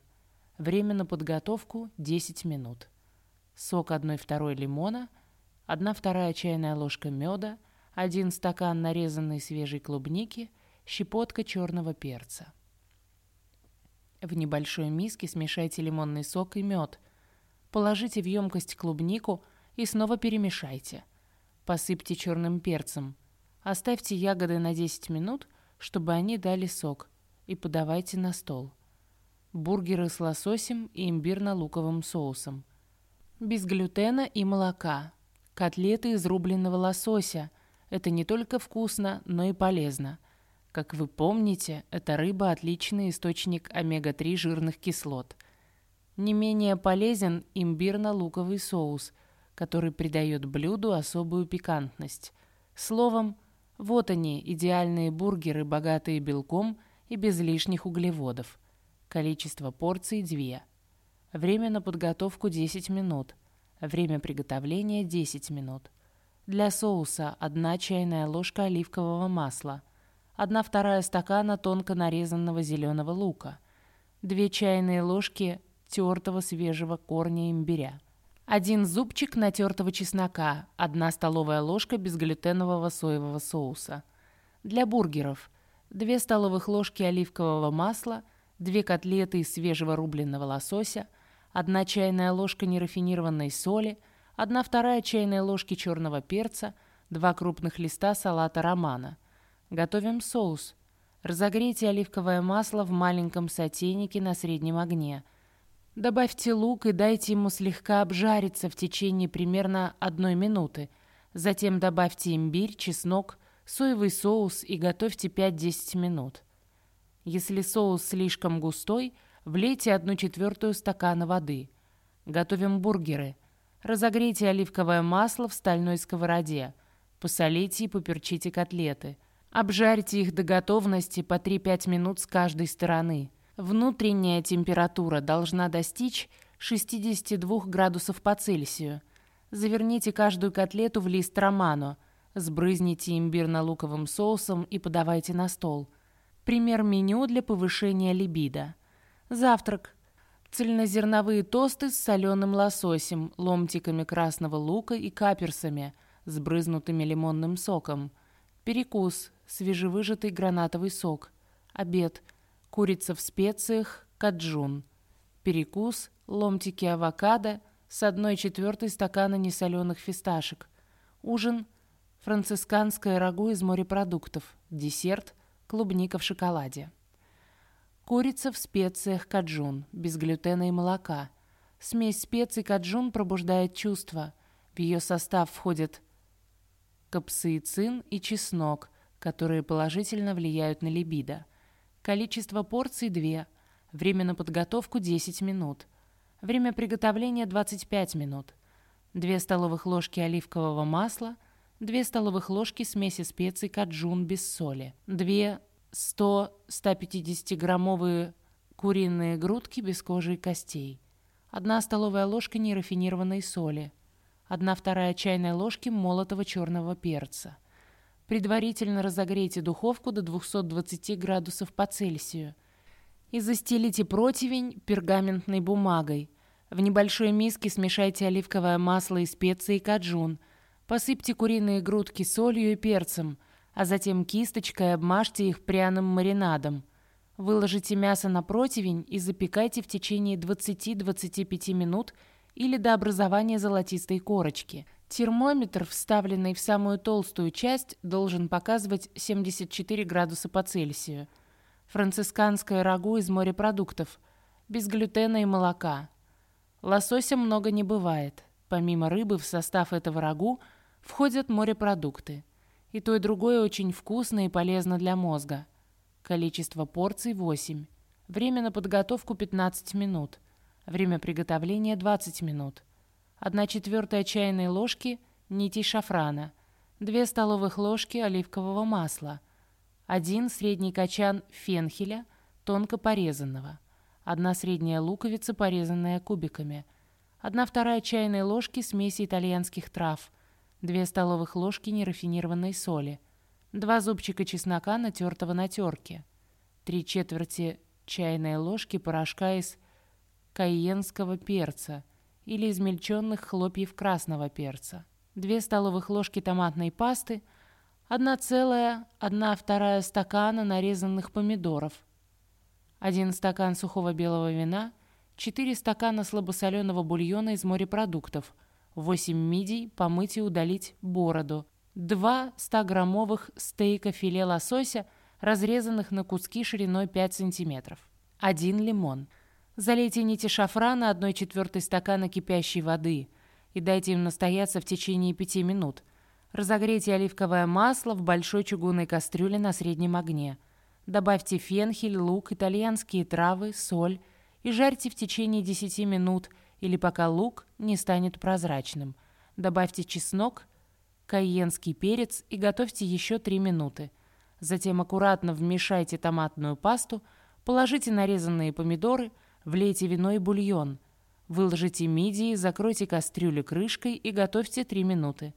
Время на подготовку – 10 минут. Сок 1-2 лимона, 1-2 чайная ложка меда, 1 стакан нарезанной свежей клубники, щепотка черного перца. В небольшой миске смешайте лимонный сок и мед. Положите в емкость клубнику и снова перемешайте. Посыпьте черным перцем. Оставьте ягоды на 10 минут, чтобы они дали сок, и подавайте на стол. Бургеры с лососем и имбирно-луковым соусом. Без глютена и молока. Котлеты из рубленного лосося. Это не только вкусно, но и полезно. Как вы помните, эта рыба – отличный источник омега-3 жирных кислот. Не менее полезен имбирно-луковый соус, который придает блюду особую пикантность. Словом, вот они, идеальные бургеры, богатые белком и без лишних углеводов. Количество порций – 2. Время на подготовку – 10 минут. Время приготовления – 10 минут. Для соуса 1 чайная ложка оливкового масла. 1 вторая стакана тонко нарезанного зеленого лука. 2 чайные ложки тертого свежего корня имбиря. 1 зубчик натертого чеснока. 1 столовая ложка безглютенового соевого соуса. Для бургеров 2 столовых ложки оливкового масла, 2 котлеты из свежего рубленного лосося, 1 чайная ложка нерафинированной соли, 1 вторая чайная ложки черного перца, 2 крупных листа салата романа. Готовим соус. Разогрейте оливковое масло в маленьком сотейнике на среднем огне. Добавьте лук и дайте ему слегка обжариться в течение примерно одной минуты. Затем добавьте имбирь, чеснок, соевый соус и готовьте 5-10 минут. Если соус слишком густой, влейте 1 четвертую стакана воды. Готовим бургеры. Разогрейте оливковое масло в стальной сковороде. Посолите и поперчите котлеты. Обжарьте их до готовности по 3-5 минут с каждой стороны. Внутренняя температура должна достичь 62 градусов по Цельсию. Заверните каждую котлету в лист романо – Сбрызните имбирно-луковым соусом и подавайте на стол. Пример меню для повышения либидо. Завтрак. Цельнозерновые тосты с соленым лососем, ломтиками красного лука и каперсами, сбрызнутыми лимонным соком. Перекус. Свежевыжатый гранатовый сок. Обед. Курица в специях, каджун. Перекус. Ломтики авокадо с одной четвертой стакана несоленых фисташек. Ужин – францисканское рагу из морепродуктов, десерт, клубника в шоколаде. Курица в специях каджун, без глютена и молока. Смесь специй каджун пробуждает чувства. В ее состав входят капсаицин и чеснок, которые положительно влияют на либидо. Количество порций – 2. Время на подготовку – 10 минут. Время приготовления – 25 минут. 2 столовых ложки оливкового масла – 2 столовых ложки смеси специй каджун без соли, 2 100-150 граммовые куриные грудки без кожи и костей, 1 столовая ложка нерафинированной соли, 1 вторая чайной ложки молотого черного перца. Предварительно разогрейте духовку до 220 градусов по Цельсию. И застелите противень пергаментной бумагой. В небольшой миске смешайте оливковое масло и специи каджун – Посыпьте куриные грудки солью и перцем, а затем кисточкой обмажьте их пряным маринадом. Выложите мясо на противень и запекайте в течение 20-25 минут или до образования золотистой корочки. Термометр, вставленный в самую толстую часть, должен показывать 74 градуса по Цельсию. Францисканское рагу из морепродуктов, без глютена и молока. Лосося много не бывает. Помимо рыбы в состав этого рагу – Входят морепродукты. И то, и другое очень вкусно и полезно для мозга. Количество порций 8. Время на подготовку 15 минут. Время приготовления 20 минут. 1 четвертая чайной ложки нитей шафрана. 2 столовых ложки оливкового масла. 1 средний качан фенхеля, тонко порезанного. 1 средняя луковица, порезанная кубиками. 1 вторая чайной ложки смеси итальянских трав – 2 столовых ложки нерафинированной соли, 2 зубчика чеснока, натертого на терке, 3 четверти чайной ложки порошка из кайенского перца или измельченных хлопьев красного перца, 2 столовых ложки томатной пасты, 1 целая, 1 вторая стакана нарезанных помидоров, 1 стакан сухого белого вина, 4 стакана слабосоленого бульона из морепродуктов – 8 мидий помыть и удалить бороду, 2 100-граммовых стейка филе лосося, разрезанных на куски шириной 5 см, 1 лимон. Залейте нити шафрана 1 четвертой стакана кипящей воды и дайте им настояться в течение 5 минут. Разогрейте оливковое масло в большой чугунной кастрюле на среднем огне. Добавьте фенхель, лук, итальянские травы, соль и жарьте в течение 10 минут – или пока лук не станет прозрачным. Добавьте чеснок, кайенский перец и готовьте еще 3 минуты. Затем аккуратно вмешайте томатную пасту, положите нарезанные помидоры, влейте вино и бульон. Выложите мидии, закройте кастрюлю крышкой и готовьте 3 минуты.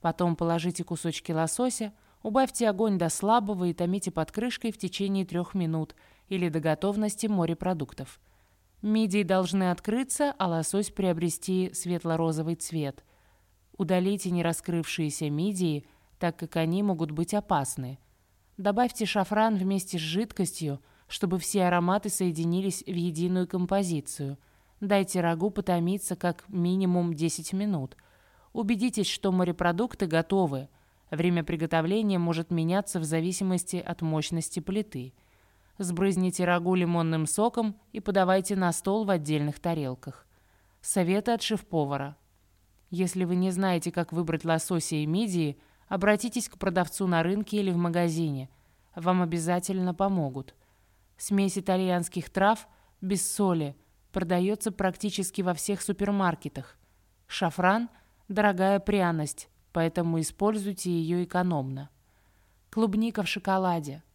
Потом положите кусочки лосося, убавьте огонь до слабого и томите под крышкой в течение трех минут или до готовности морепродуктов. Мидии должны открыться, а лосось приобрести светло-розовый цвет. Удалите нераскрывшиеся мидии, так как они могут быть опасны. Добавьте шафран вместе с жидкостью, чтобы все ароматы соединились в единую композицию. Дайте рагу потомиться как минимум 10 минут. Убедитесь, что морепродукты готовы. Время приготовления может меняться в зависимости от мощности плиты. Сбрызните рагу лимонным соком и подавайте на стол в отдельных тарелках. Советы от шеф-повара. Если вы не знаете, как выбрать лосося и мидии, обратитесь к продавцу на рынке или в магазине. Вам обязательно помогут. Смесь итальянских трав без соли продается практически во всех супермаркетах. Шафран – дорогая пряность, поэтому используйте ее экономно. Клубника в шоколаде –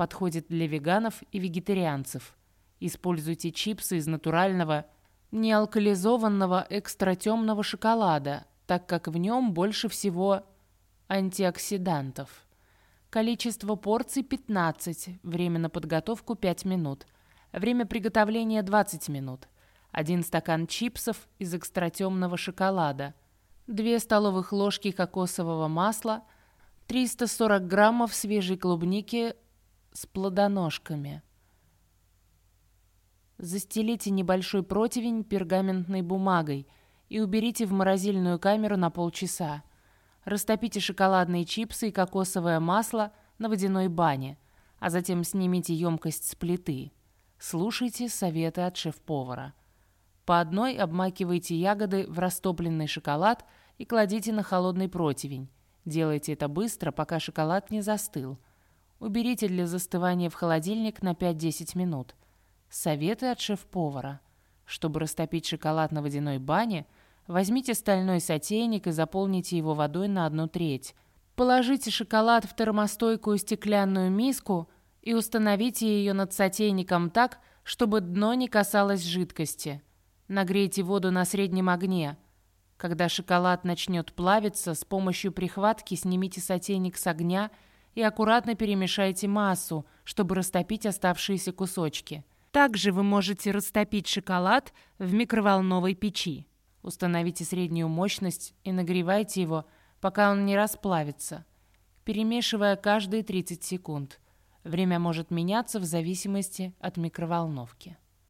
подходит для веганов и вегетарианцев. Используйте чипсы из натурального, неалкализованного экстратемного шоколада, так как в нем больше всего антиоксидантов. Количество порций 15, время на подготовку 5 минут, время приготовления 20 минут, 1 стакан чипсов из экстратемного шоколада, 2 столовых ложки кокосового масла, 340 граммов свежей клубники с плодоножками. Застелите небольшой противень пергаментной бумагой и уберите в морозильную камеру на полчаса. Растопите шоколадные чипсы и кокосовое масло на водяной бане, а затем снимите емкость с плиты. Слушайте советы от шеф-повара. По одной обмакивайте ягоды в растопленный шоколад и кладите на холодный противень. Делайте это быстро, пока шоколад не застыл – Уберите для застывания в холодильник на 5-10 минут. Советы от шеф-повара. Чтобы растопить шоколад на водяной бане, возьмите стальной сотейник и заполните его водой на одну треть. Положите шоколад в термостойкую стеклянную миску и установите ее над сотейником так, чтобы дно не касалось жидкости. Нагрейте воду на среднем огне. Когда шоколад начнет плавиться, с помощью прихватки снимите сотейник с огня и и аккуратно перемешайте массу, чтобы растопить оставшиеся кусочки. Также вы можете растопить шоколад в микроволновой печи. Установите среднюю мощность и нагревайте его, пока он не расплавится, перемешивая каждые 30 секунд. Время может меняться в зависимости от микроволновки.